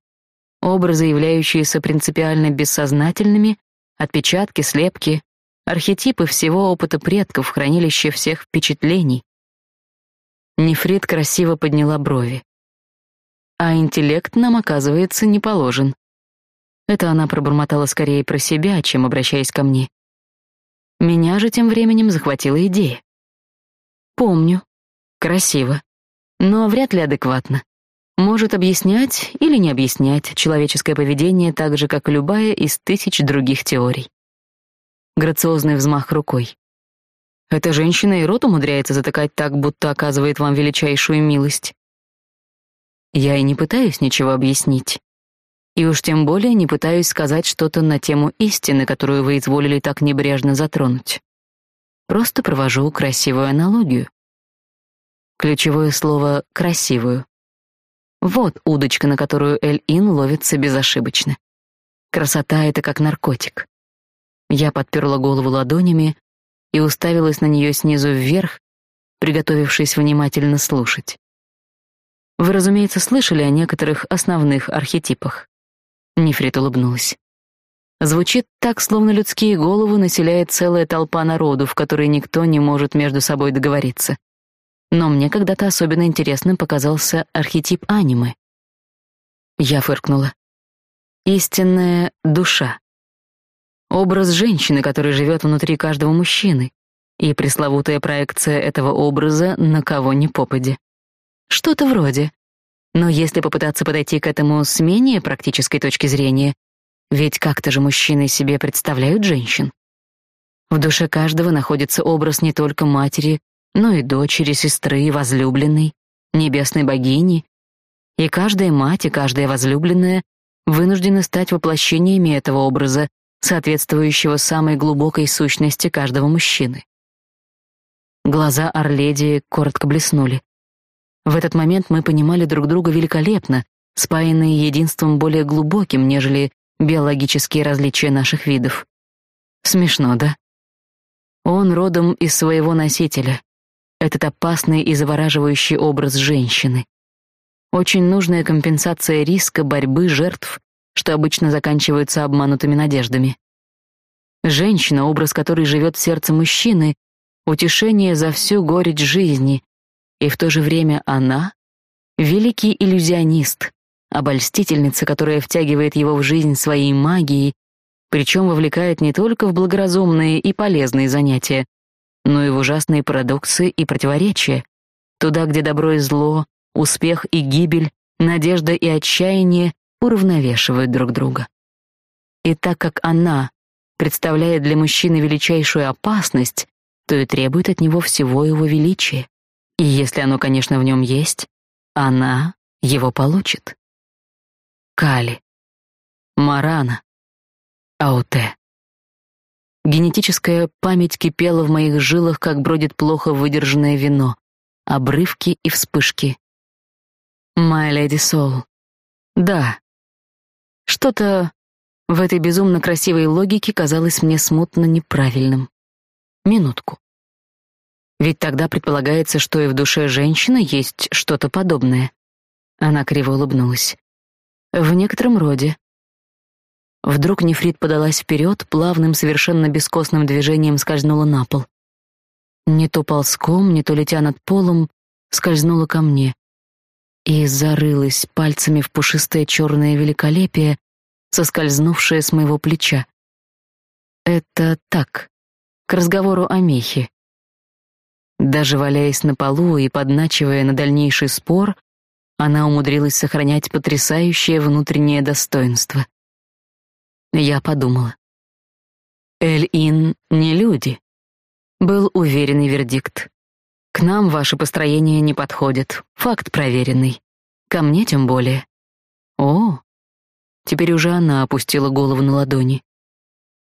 Speaker 1: образы, являющиеся принципиально бессознательными, отпечатки, слепки, архетипы всего опыта предков, хранилище всех впечатлений. Нефрит красиво подняла брови. А интеллект нам, оказывается, не положен. Это она пробормотала скорее про себя, чем обращаясь ко мне. Меня же тем временем захватила идея. Помню. Красиво. Но вряд ли адекватно. Может объяснять или не объяснять человеческое поведение так же, как любая из тысяч других теорий. Грациозный взмах рукой. Эта женщина и рот умудряется затыкать так, будто оказывает вам величайшую милость. Я и не пытаюсь ничего объяснить. И уж тем более не пытаюсь сказать что-то на тему истины, которую вы изволили так небрежно затронуть. Просто провожу красивую аналогию. Ключевое слово «красивую». Вот удочка, на которую Эль-Ин ловится безошибочно. Красота — это как наркотик. Я подперла голову ладонями и уставилась на нее снизу вверх, приготовившись внимательно слушать. Вы, разумеется, слышали о некоторых основных архетипах. Нефрит улыбнулась. Звучит так, словно людские головы населяет целая толпа народу, в которой никто не может между собой договориться. Но мне когда-то особенно интересным показался архетип анимы. Я фыркнула. Истинная душа. Образ женщины, которая живет внутри каждого мужчины, и пресловутая проекция этого образа на кого ни попади. Что-то вроде но если попытаться подойти к этому с менее практической точки зрения, ведь как-то же мужчины себе представляют женщин. В душе каждого находится образ не только матери, но и дочери, сестры, возлюбленной, небесной богини. И каждая мать и каждая возлюбленная вынуждены стать воплощениями этого образа, соответствующего самой глубокой сущности каждого мужчины. Глаза Орледии коротко блеснули. В этот момент мы понимали друг друга великолепно, спаянные единством более глубоким, нежели биологические различия наших видов. Смешно, да? Он родом из своего носителя. Этот опасный и завораживающий образ женщины. Очень нужная компенсация риска, борьбы, жертв, что обычно заканчиваются обманутыми надеждами. Женщина, образ которой живет в сердце мужчины, утешение за всю горечь жизни, и в то же время она — великий иллюзионист, обольстительница, которая втягивает его в жизнь своей магией, причем вовлекает не только в благоразумные и полезные занятия, но и в ужасные парадоксы и противоречия, туда, где добро и зло, успех и гибель, надежда и отчаяние уравновешивают друг друга. И так как она представляет для мужчины величайшую опасность, то и требует от него всего его величия. И если оно, конечно, в нем есть, она его получит. Кали. Марана. Ауте. Генетическая память кипела в моих жилах, как бродит плохо выдержанное вино. Обрывки и вспышки. My Lady Soul. Да. Что-то в этой безумно красивой логике казалось мне смутно неправильным. Минутку. Ведь тогда предполагается, что и в душе женщины есть что-то подобное. Она криво улыбнулась. В некотором роде. Вдруг нефрит подалась вперед, плавным, совершенно бескостным движением скользнула на пол. Не то ползком, не то летя над полом, скользнула ко мне и зарылась пальцами в пушистое черное великолепие, соскользнувшее с моего плеча. Это так, к разговору о мехе. Даже валяясь на полу и подначивая на дальнейший спор, она умудрилась сохранять потрясающее внутреннее достоинство. Я подумала. Эль-Ин не люди. Был уверенный вердикт. К нам ваши построения не подходят. Факт проверенный. Ко мне тем более. О, теперь уже она опустила голову на ладони.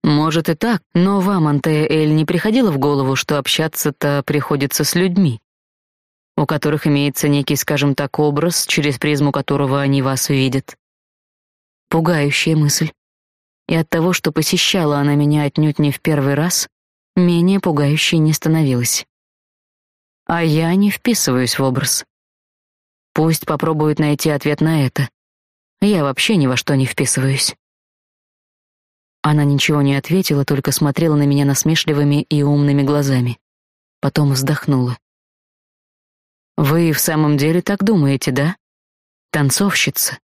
Speaker 1: Может и так, но вам, Антея Эль, не приходило в голову, что общаться-то приходится с людьми, у которых имеется некий, скажем так, образ, через призму которого они вас видят. Пугающая мысль. И от того, что посещала она меня отнюдь не в первый раз, менее пугающей не становилась. А я не вписываюсь в образ. Пусть попробуют найти ответ на это. Я вообще ни во что не вписываюсь. Она ничего не ответила, только смотрела на меня насмешливыми и умными глазами. Потом вздохнула. «Вы в самом деле так думаете, да? Танцовщица?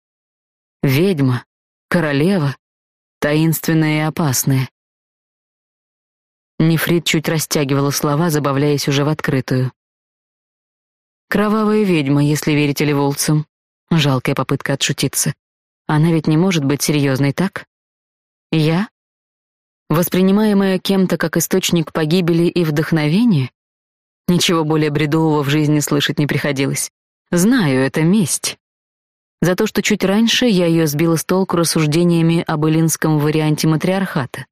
Speaker 1: Ведьма? Королева? Таинственная и опасная?» Нефрит чуть растягивала слова, забавляясь уже в открытую. «Кровавая ведьма, если верите Леволцам». Жалкая попытка отшутиться. Она ведь не может быть серьезной, так? Я? Воспринимаемая кем-то как источник погибели и вдохновения? Ничего более бредового в жизни слышать не приходилось. Знаю, это месть. За то, что чуть раньше я ее сбила с толку рассуждениями об эллинском варианте матриархата.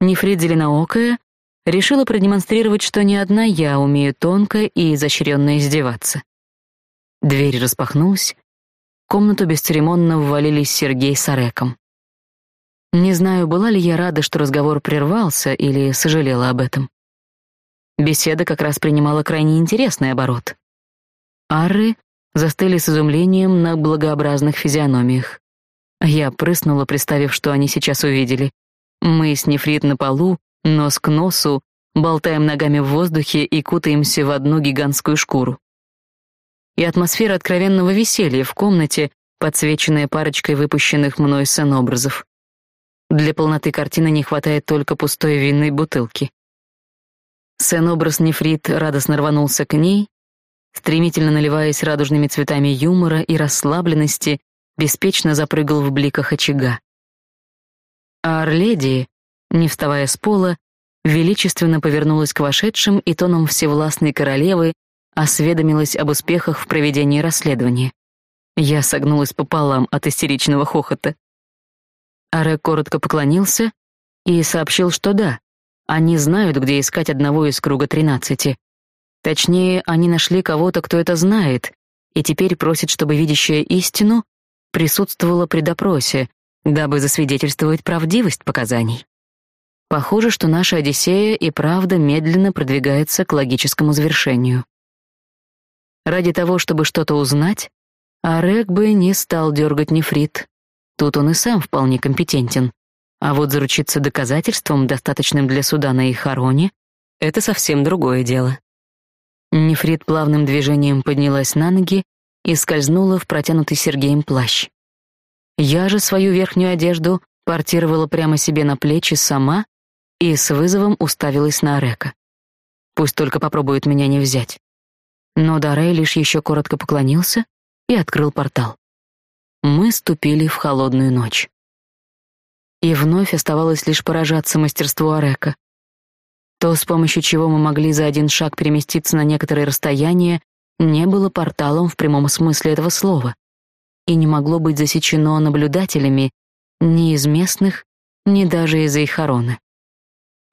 Speaker 1: Нефрит Зеленоокая решила продемонстрировать, что не одна я умею тонко и изощренно издеваться. Дверь распахнулась, комнату бесцеремонно ввалились Сергей с Ореком. Не знаю, была ли я рада, что разговор прервался, или сожалела об этом. Беседа как раз принимала крайне интересный оборот. Арры застыли с изумлением на благообразных физиономиях. Я прыснула, представив, что они сейчас увидели. Мы с нефрит на полу, нос к носу, болтаем ногами в воздухе и кутаемся в одну гигантскую шкуру. И атмосфера откровенного веселья в комнате, подсвеченная парочкой выпущенных мной сценобразов. Для полноты картины не хватает только пустой винной бутылки. Сценобраз нефрит радостно рванулся к ней, стремительно наливаясь радужными цветами юмора и расслабленности, беспечно запрыгал в бликах очага. А Орледи, не вставая с пола, величественно повернулась к вошедшим и тоном всевластной королевы осведомилась об успехах в проведении расследования. Я согнулась пополам от истеричного хохота. Аре коротко поклонился и сообщил, что да, они знают, где искать одного из круга тринадцати. Точнее, они нашли кого-то, кто это знает, и теперь просит, чтобы видящая истину присутствовала при допросе, дабы засвидетельствовать правдивость показаний. Похоже, что наша Одиссея и правда медленно продвигается к логическому завершению. Ради того, чтобы что-то узнать, Арек бы не стал дергать нефрит, Тут он и сам вполне компетентен. А вот заручиться доказательством, достаточным для суда на их хороне, это совсем другое дело. Нефрит плавным движением поднялась на ноги и скользнула в протянутый Сергеем плащ. Я же свою верхнюю одежду портировала прямо себе на плечи сама и с вызовом уставилась на Орека. Пусть только попробует меня не взять. Но Дарей лишь еще коротко поклонился и открыл портал мы ступили в холодную ночь. И вновь оставалось лишь поражаться мастерству Арека. То, с помощью чего мы могли за один шаг переместиться на некоторое расстояние, не было порталом в прямом смысле этого слова и не могло быть засечено наблюдателями ни из местных, ни даже из Эйхарона.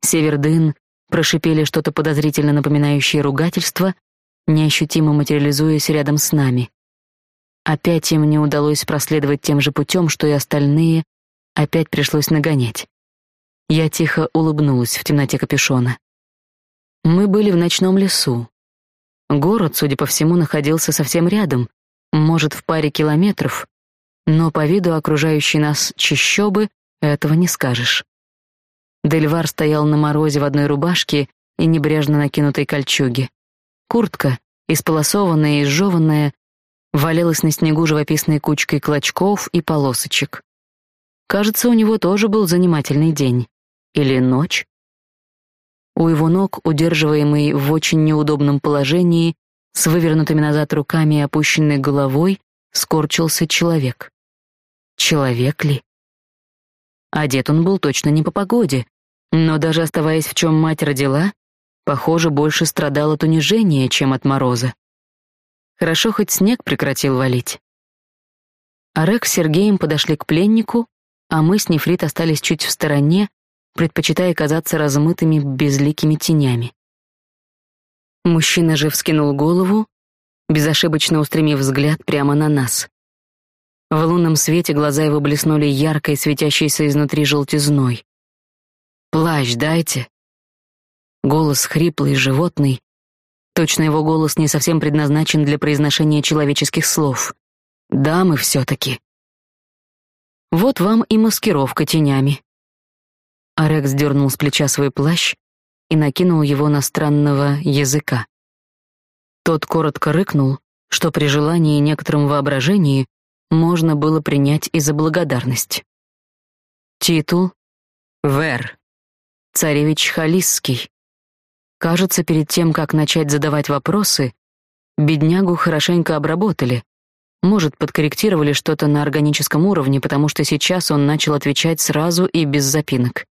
Speaker 1: Севердын прошипели что-то подозрительно напоминающее ругательство, неощутимо материализуясь рядом с нами. Опять им не удалось проследовать тем же путем, что и остальные, опять пришлось нагонять. Я тихо улыбнулась в темноте капюшона. Мы были в ночном лесу. Город, судя по всему, находился совсем рядом, может, в паре километров, но по виду окружающей нас чащобы этого не скажешь. Дельвар стоял на морозе в одной рубашке и небрежно накинутой кольчуге. Куртка, исполосованная и сжеванная, валялась на снегу живописной кучкой клочков и полосочек. Кажется, у него тоже был занимательный день. Или ночь. У его ног, удерживаемый в очень неудобном положении, с вывернутыми назад руками и опущенной головой, скорчился человек. Человек ли? Одет он был точно не по погоде, но даже оставаясь в чем мать родила, похоже, больше страдал от унижения, чем от мороза. Хорошо, хоть снег прекратил валить. Арек с Сергеем подошли к пленнику, а мы с Нефрит остались чуть в стороне, предпочитая казаться размытыми безликими тенями. Мужчина же вскинул голову, безошибочно устремив взгляд прямо на нас. В лунном свете глаза его блеснули яркой, светящейся изнутри желтизной. «Плащ дайте!» Голос хриплый, животный. Точно его голос не совсем предназначен для произношения человеческих слов. Дамы все-таки. Вот вам и маскировка тенями. Арек сдернул с плеча свой плащ и накинул его на странного языка. Тот коротко рыкнул, что при желании и некотором воображении можно было принять и за благодарность. Титул — Вер, царевич Халисский. Кажется, перед тем, как начать задавать вопросы, беднягу хорошенько обработали, может, подкорректировали что-то на органическом уровне, потому что сейчас он начал отвечать сразу и без запинок.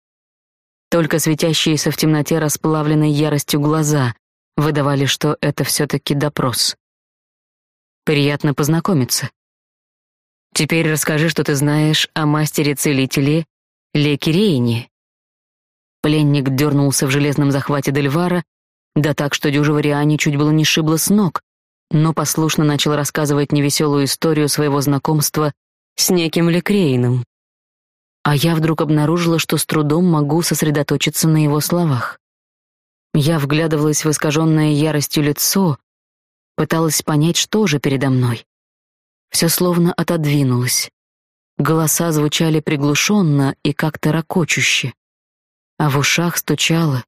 Speaker 1: Только светящиеся в темноте расплавленной яростью глаза выдавали, что это все-таки допрос. Приятно познакомиться. Теперь расскажи, что ты знаешь о мастере-целителе Лекирейне. Пленник дернулся в железном захвате Дельвара, да так, что дюжего Риани чуть было не шибло с ног, но послушно начал рассказывать невеселую историю своего знакомства с неким Лекрейном а я вдруг обнаружила, что с трудом могу сосредоточиться на его словах. Я вглядывалась в искаженное яростью лицо, пыталась понять, что же передо мной. Все словно отодвинулось. Голоса звучали приглушенно и как-то ракочуще, а в ушах стучало.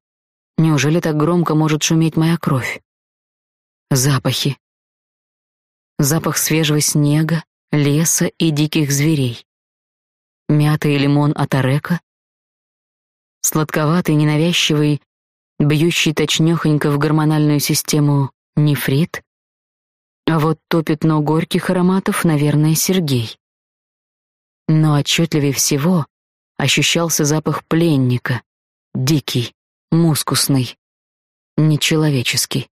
Speaker 1: Неужели так громко может шуметь моя кровь? Запахи. Запах свежего снега, леса и диких зверей мята и лимон от Орека, сладковатый, ненавязчивый, бьющий точнёхонько в гормональную систему нефрит, а вот то пятно горьких ароматов, наверное, Сергей. Но отчетливее всего ощущался запах пленника, дикий, мускусный, нечеловеческий.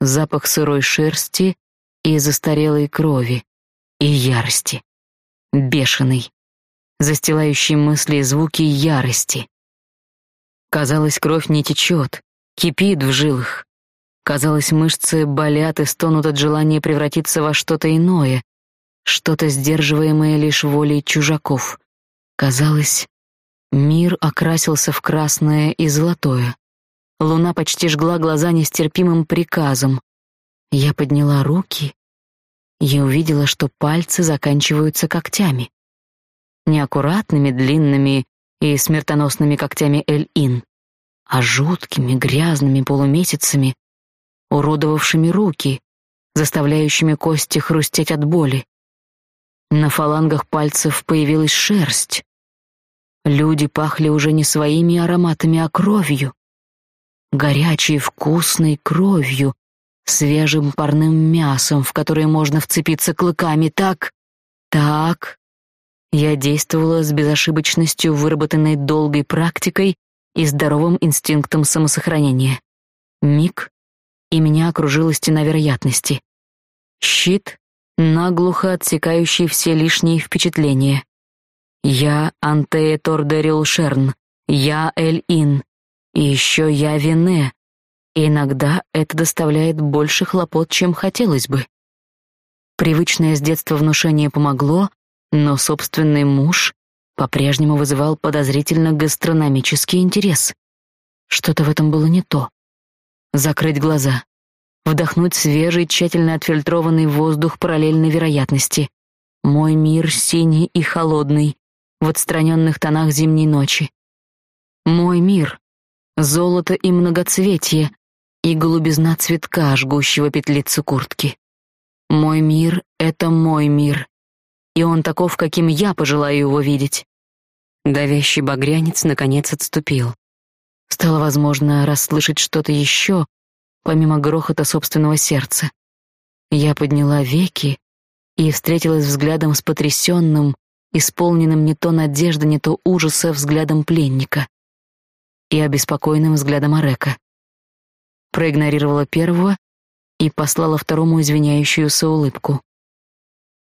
Speaker 1: Запах сырой шерсти и застарелой крови, и ярости, бешеный застилающие мысли и звуки ярости. Казалось, кровь не течет, кипит в жилах. Казалось, мышцы болят и стонут от желания превратиться во что-то иное, что-то сдерживаемое лишь волей чужаков. Казалось, мир окрасился в красное и золотое. Луна почти жгла глаза нестерпимым приказом. Я подняла руки и увидела, что пальцы заканчиваются когтями не аккуратными, длинными и смертоносными когтями Эль-Ин, а жуткими, грязными полумесяцами, уродовавшими руки, заставляющими кости хрустеть от боли. На фалангах пальцев появилась шерсть. Люди пахли уже не своими ароматами, а кровью. Горячей, вкусной кровью, свежим парным мясом, в которое можно вцепиться клыками. Так, так, я действовала с безошибочностью, выработанной долгой практикой и здоровым инстинктом самосохранения. Миг, и меня окружила стена вероятности. Щит, наглухо отсекающий все лишние впечатления. Я Антея Тордерил Шерн. Я Эль-Ин. И еще я Вине. Иногда это доставляет больше хлопот, чем хотелось бы. Привычное с детства внушение помогло, но собственный муж по-прежнему вызывал подозрительно гастрономический интерес. Что-то в этом было не то. Закрыть глаза. Вдохнуть свежий, тщательно отфильтрованный воздух параллельной вероятности. Мой мир синий и холодный, в отстраненных тонах зимней ночи. Мой мир — золото и многоцветие, и голубизна цветка, жгущего петлицу куртки. Мой мир — это мой мир, и он таков, каким я пожелаю его видеть. Давящий багрянец наконец отступил. Стало возможно расслышать что-то еще, помимо грохота собственного сердца. Я подняла веки и встретилась взглядом с потрясенным, исполненным не то надежды, не то ужаса взглядом пленника и обеспокоенным взглядом Арека. Проигнорировала первого и послала второму извиняющуюся улыбку.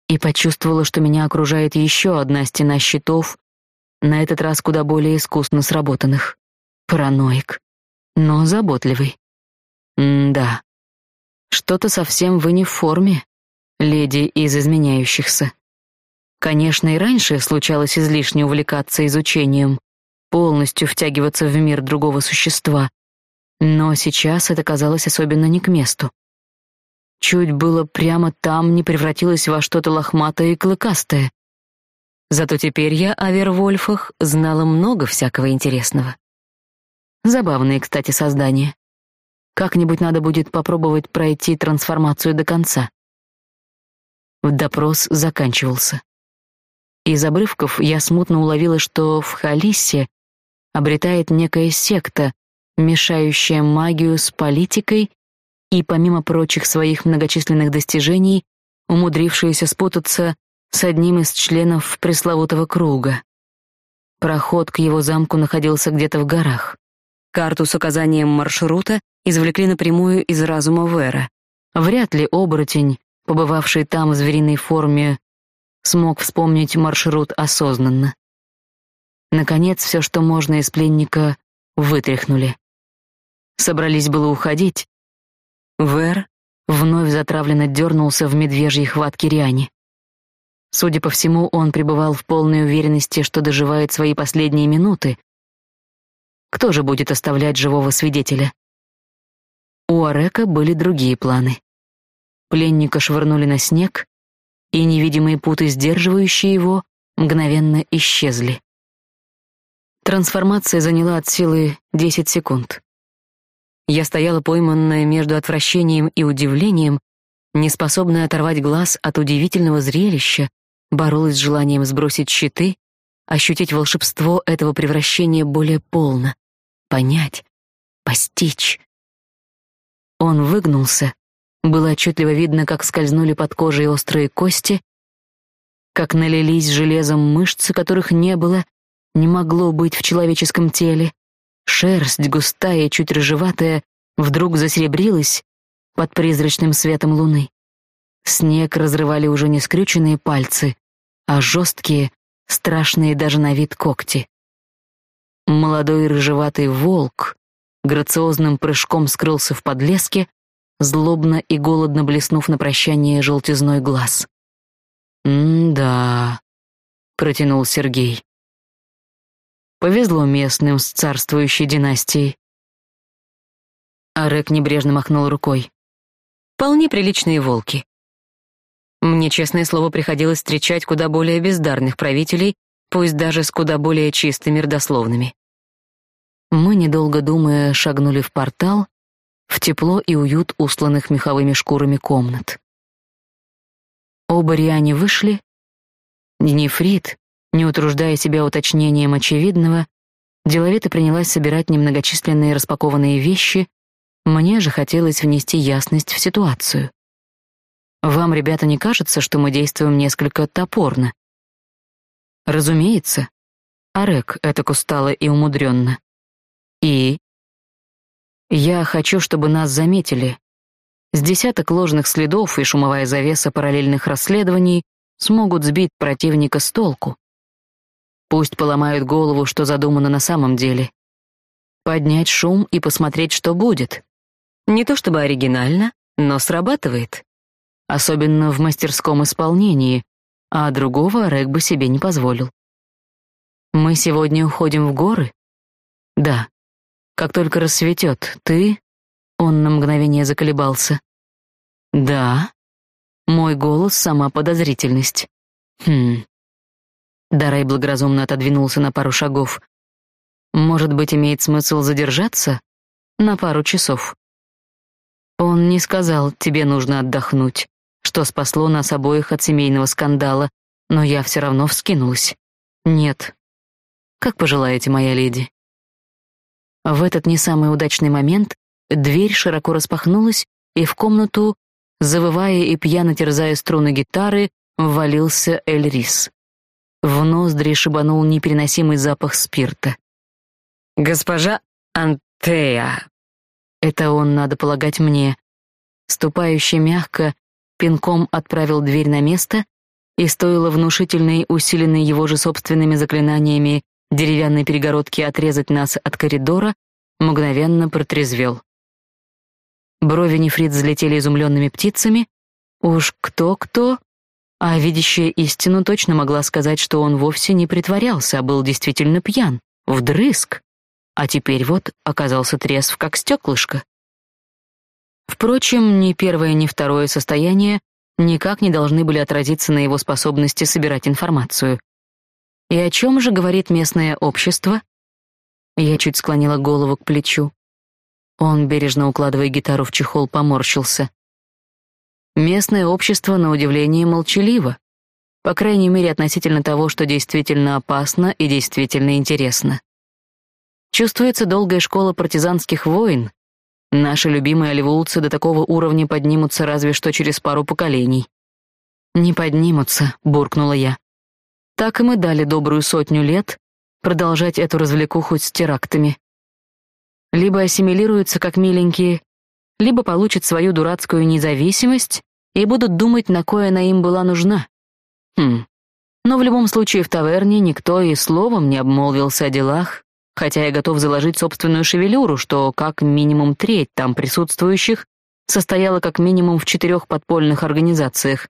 Speaker 1: И почувствовала, что меня окружает еще одна стена щитов, на этот раз куда более искусно сработанных. Параноик, но заботливый. М-да. Что-то совсем вы не в форме, леди из изменяющихся. Конечно, и раньше случалось излишне увлекаться изучением, полностью втягиваться в мир другого существа, но сейчас это казалось особенно не к месту. Чуть было прямо там не превратилось во что-то лохматое и клыкастое. Зато теперь я о Вервольфах знала много всякого интересного. Забавные, кстати, создания. Как-нибудь надо будет попробовать пройти трансформацию до конца. Допрос заканчивался. Из обрывков я смутно уловила, что в Халисе обретает некая секта, мешающая магию с политикой и, помимо прочих своих многочисленных достижений, умудрившаяся спутаться с одним из членов пресловутого круга. Проход к его замку находился где-то в горах. Карту с указанием маршрута извлекли напрямую из разума Вера. Вряд ли оборотень, побывавший там в звериной форме, смог вспомнить маршрут осознанно. Наконец, все, что можно из пленника, вытряхнули. Собрались было уходить. Вер вновь затравленно дернулся в медвежьей хватке Риани. Судя по всему, он пребывал в полной уверенности, что доживает свои последние минуты. Кто же будет оставлять живого свидетеля? У Арека были другие планы. Пленника швырнули на снег, и невидимые путы, сдерживающие его, мгновенно исчезли. Трансформация заняла от силы 10 секунд. Я стояла пойманная между отвращением и удивлением, неспособная оторвать глаз от удивительного зрелища, боролась с желанием сбросить щиты, ощутить волшебство этого превращения более полно, понять, постичь. Он выгнулся, было отчетливо видно, как скользнули под кожей острые кости, как налились железом мышцы, которых не было, не могло быть в человеческом теле. Шерсть, густая и чуть рыжеватая, вдруг засеребрилась под призрачным светом луны. Снег разрывали уже не скрюченные пальцы, а жесткие, страшные даже на вид когти. Молодой рыжеватый волк грациозным прыжком скрылся в подлеске, злобно и голодно блеснув на прощание желтизной глаз. «М-да», — протянул Сергей. Повезло местным с царствующей династией. Арек небрежно махнул рукой. Вполне приличные волки. Мне, честное слово, приходилось встречать куда более бездарных правителей, пусть даже с куда более чистыми родословными. Мы, недолго думая, шагнули в портал, в тепло и уют устланных меховыми шкурами комнат. Оба Риане вышли. Нефрит, не утруждая себя уточнением очевидного, деловито принялась собирать немногочисленные распакованные вещи, мне же хотелось внести ясность в ситуацию. Вам, ребята, не кажется, что мы действуем несколько топорно? Разумеется. Арек это устало и умудренно. И? Я хочу, чтобы нас заметили. С десяток ложных следов и шумовая завеса параллельных расследований смогут сбить противника с толку. Пусть поломают голову, что задумано на самом деле. Поднять шум и посмотреть, что будет. Не то чтобы оригинально, но срабатывает. Особенно в мастерском исполнении, а другого Рэг бы себе не позволил. Мы сегодня уходим в горы? Да. Как только рассветет, ты... Он на мгновение заколебался. Да. Мой голос — сама подозрительность. Хм. Дарай благоразумно отодвинулся на пару шагов. Может быть, имеет смысл задержаться? На пару часов. Он не сказал, тебе нужно отдохнуть, что спасло нас обоих от семейного скандала, но я все равно вскинулась. Нет. Как пожелаете, моя леди. В этот не самый удачный момент дверь широко распахнулась, и в комнату, завывая и пьяно терзая струны гитары, ввалился Эльрис. В ноздри шибанул непереносимый запах спирта. «Госпожа Антея!» Это он, надо полагать, мне. Ступающий мягко, пинком отправил дверь на место, и стоило внушительной, усиленной его же собственными заклинаниями деревянной перегородки отрезать нас от коридора, мгновенно протрезвел. Брови нефрит взлетели изумленными птицами. Уж кто-кто, а видящая истину точно могла сказать, что он вовсе не притворялся, а был действительно пьян, вдрызг. А теперь вот оказался трезв, как стеклышко. Впрочем, ни первое, ни второе состояние никак не должны были отразиться на его способности собирать информацию. И о чем же говорит местное общество? Я чуть склонила голову к плечу. Он, бережно укладывая гитару в чехол, поморщился. Местное общество, на удивление, молчаливо. По крайней мере, относительно того, что действительно опасно и действительно интересно. Чувствуется долгая школа партизанских войн. Наши любимые оливулцы до такого уровня поднимутся разве что через пару поколений. «Не поднимутся», — буркнула я. Так и мы дали добрую сотню лет продолжать эту развлекуху с терактами. Либо ассимилируются как миленькие, либо получат свою дурацкую независимость и будут думать, на кое она им была нужна. Хм. Но в любом случае в таверне никто и словом не обмолвился о делах, хотя я готов заложить собственную шевелюру, что как минимум треть там присутствующих состояла как минимум в четырех подпольных организациях.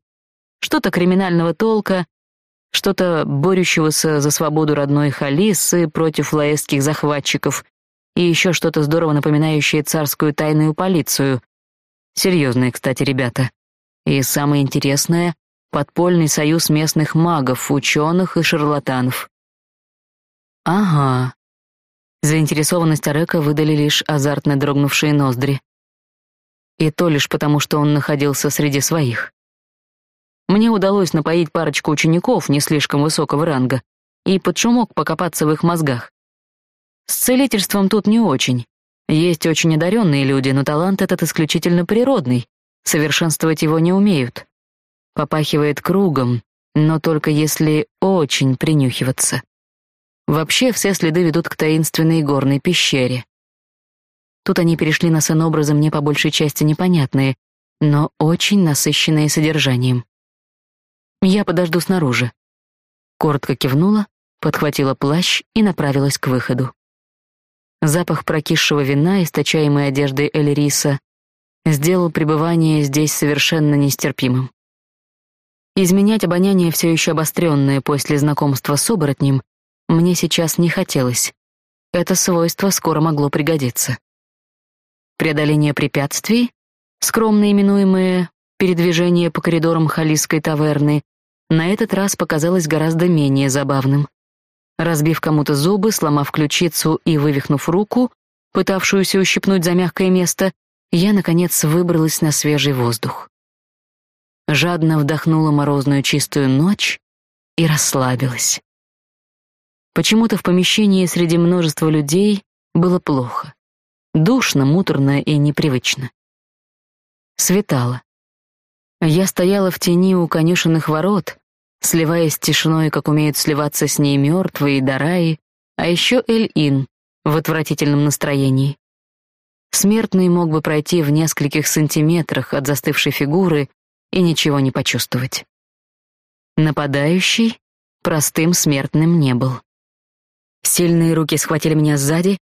Speaker 1: Что-то криминального толка, что-то борющегося за свободу родной Халисы против лаэстских захватчиков и еще что-то здорово напоминающее царскую тайную полицию. Серьезные, кстати, ребята. И самое интересное — подпольный союз местных магов, ученых и шарлатанов. Ага. Заинтересованность Арека выдали лишь азартно дрогнувшие ноздри. И то лишь потому, что он находился среди своих. Мне удалось напоить парочку учеников не слишком высокого ранга и под шумок покопаться в их мозгах. С целительством тут не очень. Есть очень одаренные люди, но талант этот исключительно природный. Совершенствовать его не умеют. Попахивает кругом, но только если очень принюхиваться. Вообще все следы ведут к таинственной горной пещере. Тут они перешли на сын-образы мне по большей части непонятные, но очень насыщенные содержанием. Я подожду снаружи. Коротко кивнула, подхватила плащ и направилась к выходу. Запах прокисшего вина, источаемой одеждой Эльриса, сделал пребывание здесь совершенно нестерпимым. Изменять обоняние все еще обостренное после знакомства с оборотнем мне сейчас не хотелось. Это свойство скоро могло пригодиться. Преодоление препятствий, скромно именуемое передвижение по коридорам Халисской таверны, на этот раз показалось гораздо менее забавным. Разбив кому-то зубы, сломав ключицу и вывихнув руку, пытавшуюся ущипнуть за мягкое место, я, наконец, выбралась на свежий воздух. Жадно вдохнула морозную чистую ночь и расслабилась. Почему-то в помещении среди множества людей было плохо. Душно, муторно и непривычно. Светало. Я стояла в тени у конюшенных ворот, сливаясь с тишиной, как умеют сливаться с ней мертвые Дараи, а еще Эль-Ин в отвратительном настроении. Смертный мог бы пройти в нескольких сантиметрах от застывшей фигуры и ничего не почувствовать. Нападающий простым смертным не был. Сильные руки схватили меня сзади,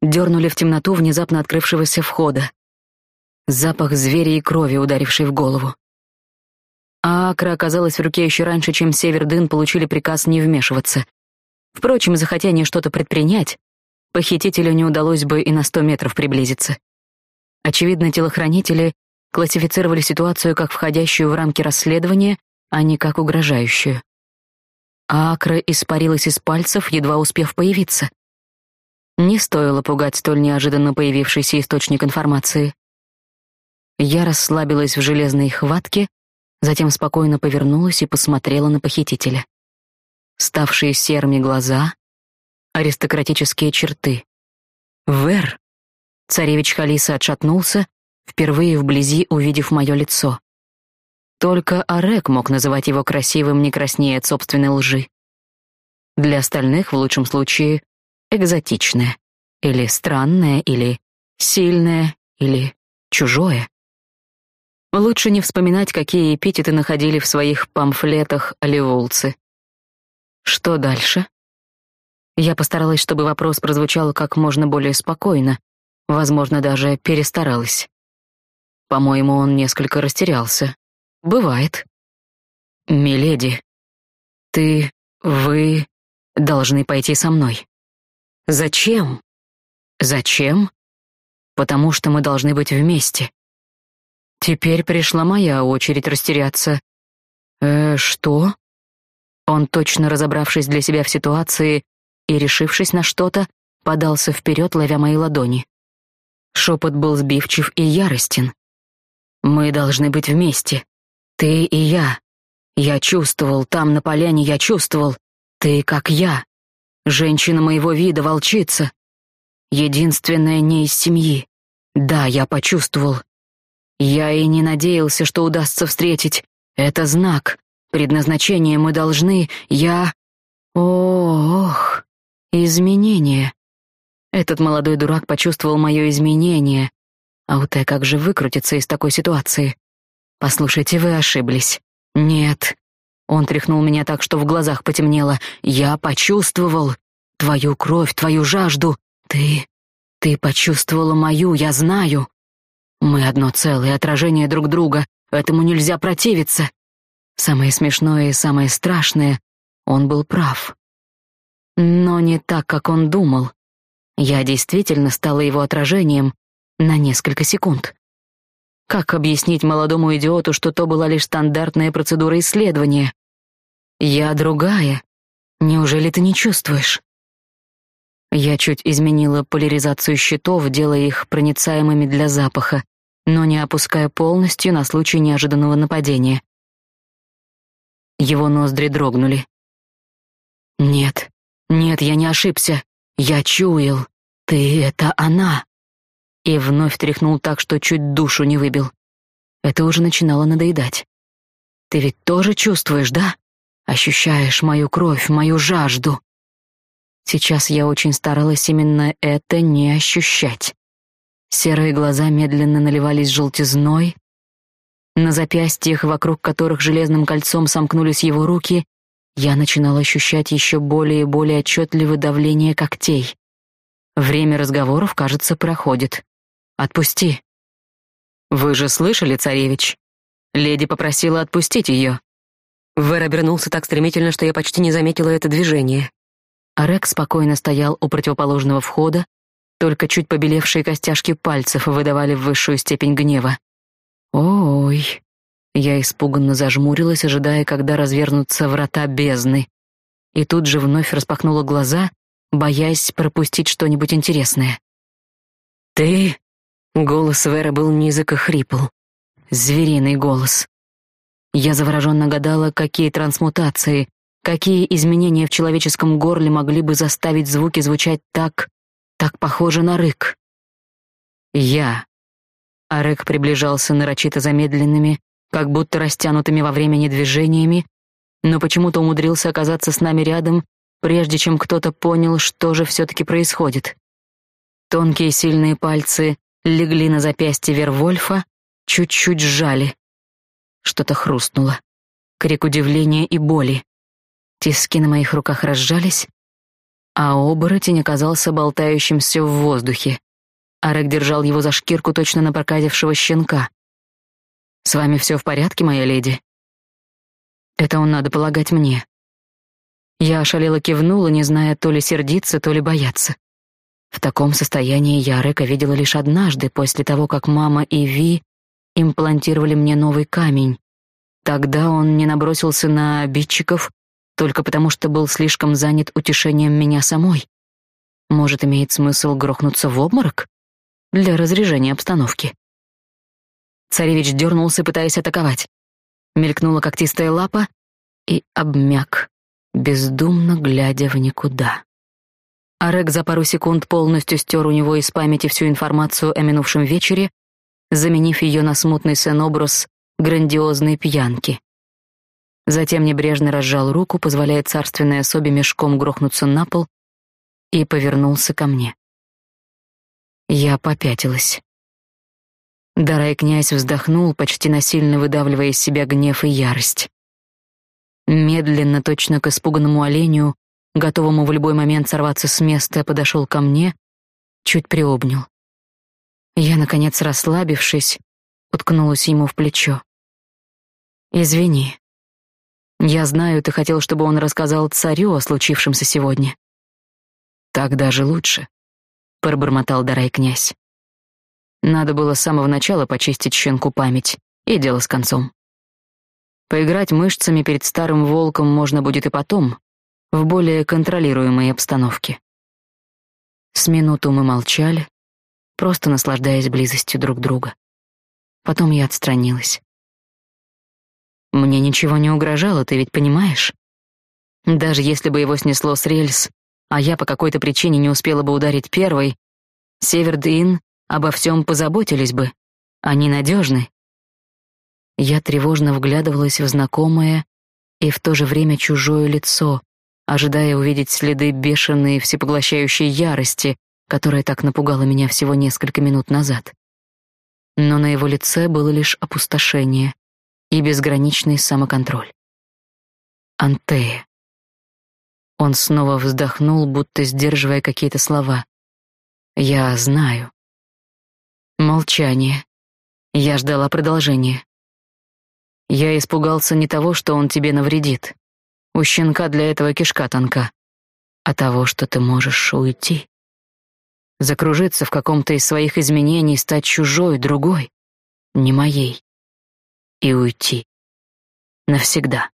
Speaker 1: дернули в темноту внезапно открывшегося входа. Запах зверя и крови, ударивший в голову. А Акра оказалась в руке еще раньше, чем Севердын получили приказ не вмешиваться. Впрочем, захотя они что-то предпринять, похитителю не удалось бы и на сто метров приблизиться. Очевидно, телохранители классифицировали ситуацию как входящую в рамки расследования, а не как угрожающую. А Акра испарилась из пальцев, едва успев появиться. Не стоило пугать столь неожиданно появившийся источник информации. Я расслабилась в железной хватке, затем спокойно повернулась и посмотрела на похитителя. Ставшие серыми глаза, аристократические черты. Вер. Царевич Халиса отшатнулся, впервые вблизи увидев мое лицо. Только Арек мог называть его красивым не краснее от собственной лжи. Для остальных, в лучшем случае, экзотичное, или странное, или сильное, или чужое. Лучше не вспоминать, какие эпитеты находили в своих памфлетах оливулцы. Что дальше? Я постаралась, чтобы вопрос прозвучал как можно более спокойно, возможно, даже перестаралась. По-моему, он несколько растерялся. Бывает. Миледи, ты, вы должны пойти со мной. Зачем? Зачем? Потому что мы должны быть вместе. Теперь пришла моя очередь растеряться. Э, что? Он, точно разобравшись для себя в ситуации и решившись на что-то, подался вперед, ловя мои ладони. Шепот был сбивчив и яростен. Мы должны быть вместе. Ты и я. Я чувствовал, там на поляне я чувствовал. Ты как я. Женщина моего вида, волчица. Единственная не из семьи. Да, я почувствовал. Я и не надеялся, что удастся встретить. Это знак. Предназначение мы должны. Я... Ох, изменение. Этот молодой дурак почувствовал мое изменение. А вот как же выкрутиться из такой ситуации? Послушайте, вы ошиблись. Нет, он тряхнул меня так, что в глазах потемнело. «Я почувствовал твою кровь, твою жажду. Ты... ты почувствовала мою, я знаю. Мы одно целое, отражение друг друга. Этому нельзя противиться». Самое смешное и самое страшное — он был прав. Но не так, как он думал. Я действительно стала его отражением на несколько секунд. Как объяснить молодому идиоту, что то была лишь стандартная процедура исследования? Я другая. Неужели ты не чувствуешь? Я чуть изменила поляризацию щитов, делая их проницаемыми для запаха, но не опуская полностью на случай неожиданного нападения. Его ноздри дрогнули. Нет, нет, я не ошибся. Я чуял. Ты — это она и вновь тряхнул так, что чуть душу не выбил. Это уже начинало надоедать. Ты ведь тоже чувствуешь, да? Ощущаешь мою кровь, мою жажду. Сейчас я очень старалась именно это не ощущать. Серые глаза медленно наливались желтизной. На запястьях, вокруг которых железным кольцом сомкнулись его руки, я начинала ощущать еще более и более отчетливое давление когтей. Время разговоров, кажется, проходит. Отпусти. Вы же слышали, царевич? Леди попросила отпустить ее. Вэр обернулся так стремительно, что я почти не заметила это движение. Арек спокойно стоял у противоположного входа, только чуть побелевшие костяшки пальцев выдавали высшую степень гнева. Ой. Я испуганно зажмурилась, ожидая, когда развернутся врата бездны. И тут же вновь распахнула глаза, боясь пропустить что-нибудь интересное. «Ты...» Голос Веры был низок и хрипл. Звериный голос. Я завороженно гадала, какие трансмутации, какие изменения в человеческом горле могли бы заставить звуки звучать так, так похоже на рык. Я. А рык приближался нарочито замедленными, как будто растянутыми во времени движениями, но почему-то умудрился оказаться с нами рядом, прежде чем кто-то понял, что же все-таки происходит. Тонкие сильные пальцы легли на запястье Вервольфа, чуть-чуть сжали. Что-то хрустнуло. Крик удивления и боли. Тиски на моих руках разжались. а оборотень оказался болтающимся в воздухе. Арек держал его за шкирку точно напроказившего щенка. «С вами все в порядке, моя леди?» «Это он, надо полагать, мне». Я ошалела кивнула, не зная то ли сердиться, то ли бояться. В таком состоянии я Арека видела лишь однажды, после того, как мама и Ви имплантировали мне новый камень. Тогда он не набросился на обидчиков только потому, что был слишком занят утешением меня самой. Может, имеет смысл грохнуться в обморок для разряжения обстановки. Царевич дернулся, пытаясь атаковать. Мелькнула когтистая лапа и обмяк, бездумно глядя в никуда. Арек за пару секунд полностью стер у него из памяти всю информацию о минувшем вечере, заменив ее на смутный сын-образ грандиозной пьянки. Затем небрежно разжал руку, позволяя царственной особе мешком грохнуться на пол, и повернулся ко мне. Я попятилась. Дарай князь вздохнул, почти насильно выдавливая из себя гнев и ярость. Медленно, точно к испуганному оленю, готовому в любой момент сорваться с места, подошел ко мне, чуть приобнял. Я, наконец, расслабившись, уткнулась ему в плечо. «Извини. Я знаю, ты хотел, чтобы он рассказал царю о случившемся сегодня». «Так даже лучше», — пробормотал Дарай князь. Надо было с самого начала почистить щенку память, и дело с концом. Поиграть мышцами перед старым волком можно будет и потом, в более контролируемой обстановке. С минуту мы молчали, просто наслаждаясь близостью друг друга. Потом я отстранилась. Мне ничего не угрожало, ты ведь понимаешь? Даже если бы его снесло с рельс, а я по какой-то причине не успела бы ударить первой, Севердин обо всем позаботились бы. Они надежны. Я тревожно вглядывалась в знакомое и в то же время чужое лицо, ожидая увидеть следы бешеной всепоглощающей ярости, которая так напугала меня всего несколько минут назад. Но на его лице было лишь опустошение и безграничный самоконтроль. Антея. Он снова вздохнул, будто сдерживая какие-то слова. «Я знаю». Молчание. Я ждала продолжения. Я испугался не того, что он тебе навредит. У щенка для этого кишка тонка. А того, что ты можешь уйти. Закружиться в каком-то из своих изменений, стать чужой, другой, не моей. И уйти. Навсегда.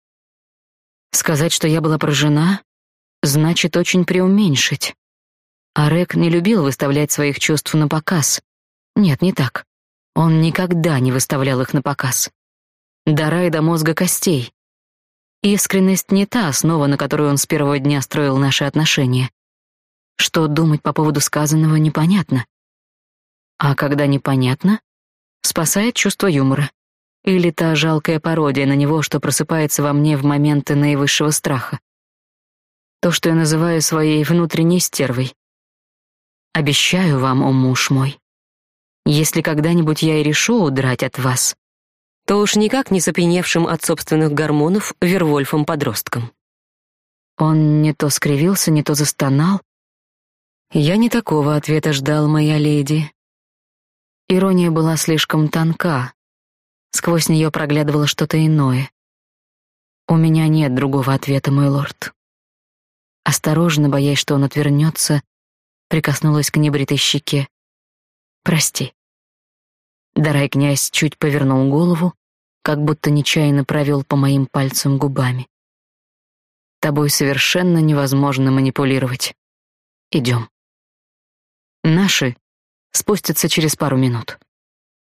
Speaker 1: Сказать, что я была поражена, значит очень преуменьшить. Арек не любил выставлять своих чувств на показ. Нет, не так. Он никогда не выставлял их на показ. До рая до мозга костей. Искренность не та основа, на которую он с первого дня строил наши отношения. Что думать по поводу сказанного непонятно. А когда непонятно, спасает чувство юмора. Или та жалкая пародия на него, что просыпается во мне в моменты наивысшего страха. То, что я называю своей внутренней стервой. Обещаю вам, о муж мой, если когда-нибудь я и решу удрать от вас, то уж никак не с опьяневшим от собственных гормонов Вервольфом-подростком. Он не то скривился, не то застонал. Я не такого ответа ждал, моя леди. Ирония была слишком тонка. Сквозь нее проглядывало что-то иное. У меня нет другого ответа, мой лорд. Осторожно, боясь, что он отвернется, прикоснулась к небритой щеке. Прости. Дарай князь чуть повернул голову, как будто нечаянно провел по моим пальцам губами. Тобой совершенно невозможно манипулировать. Идем. Наши спустятся через пару минут.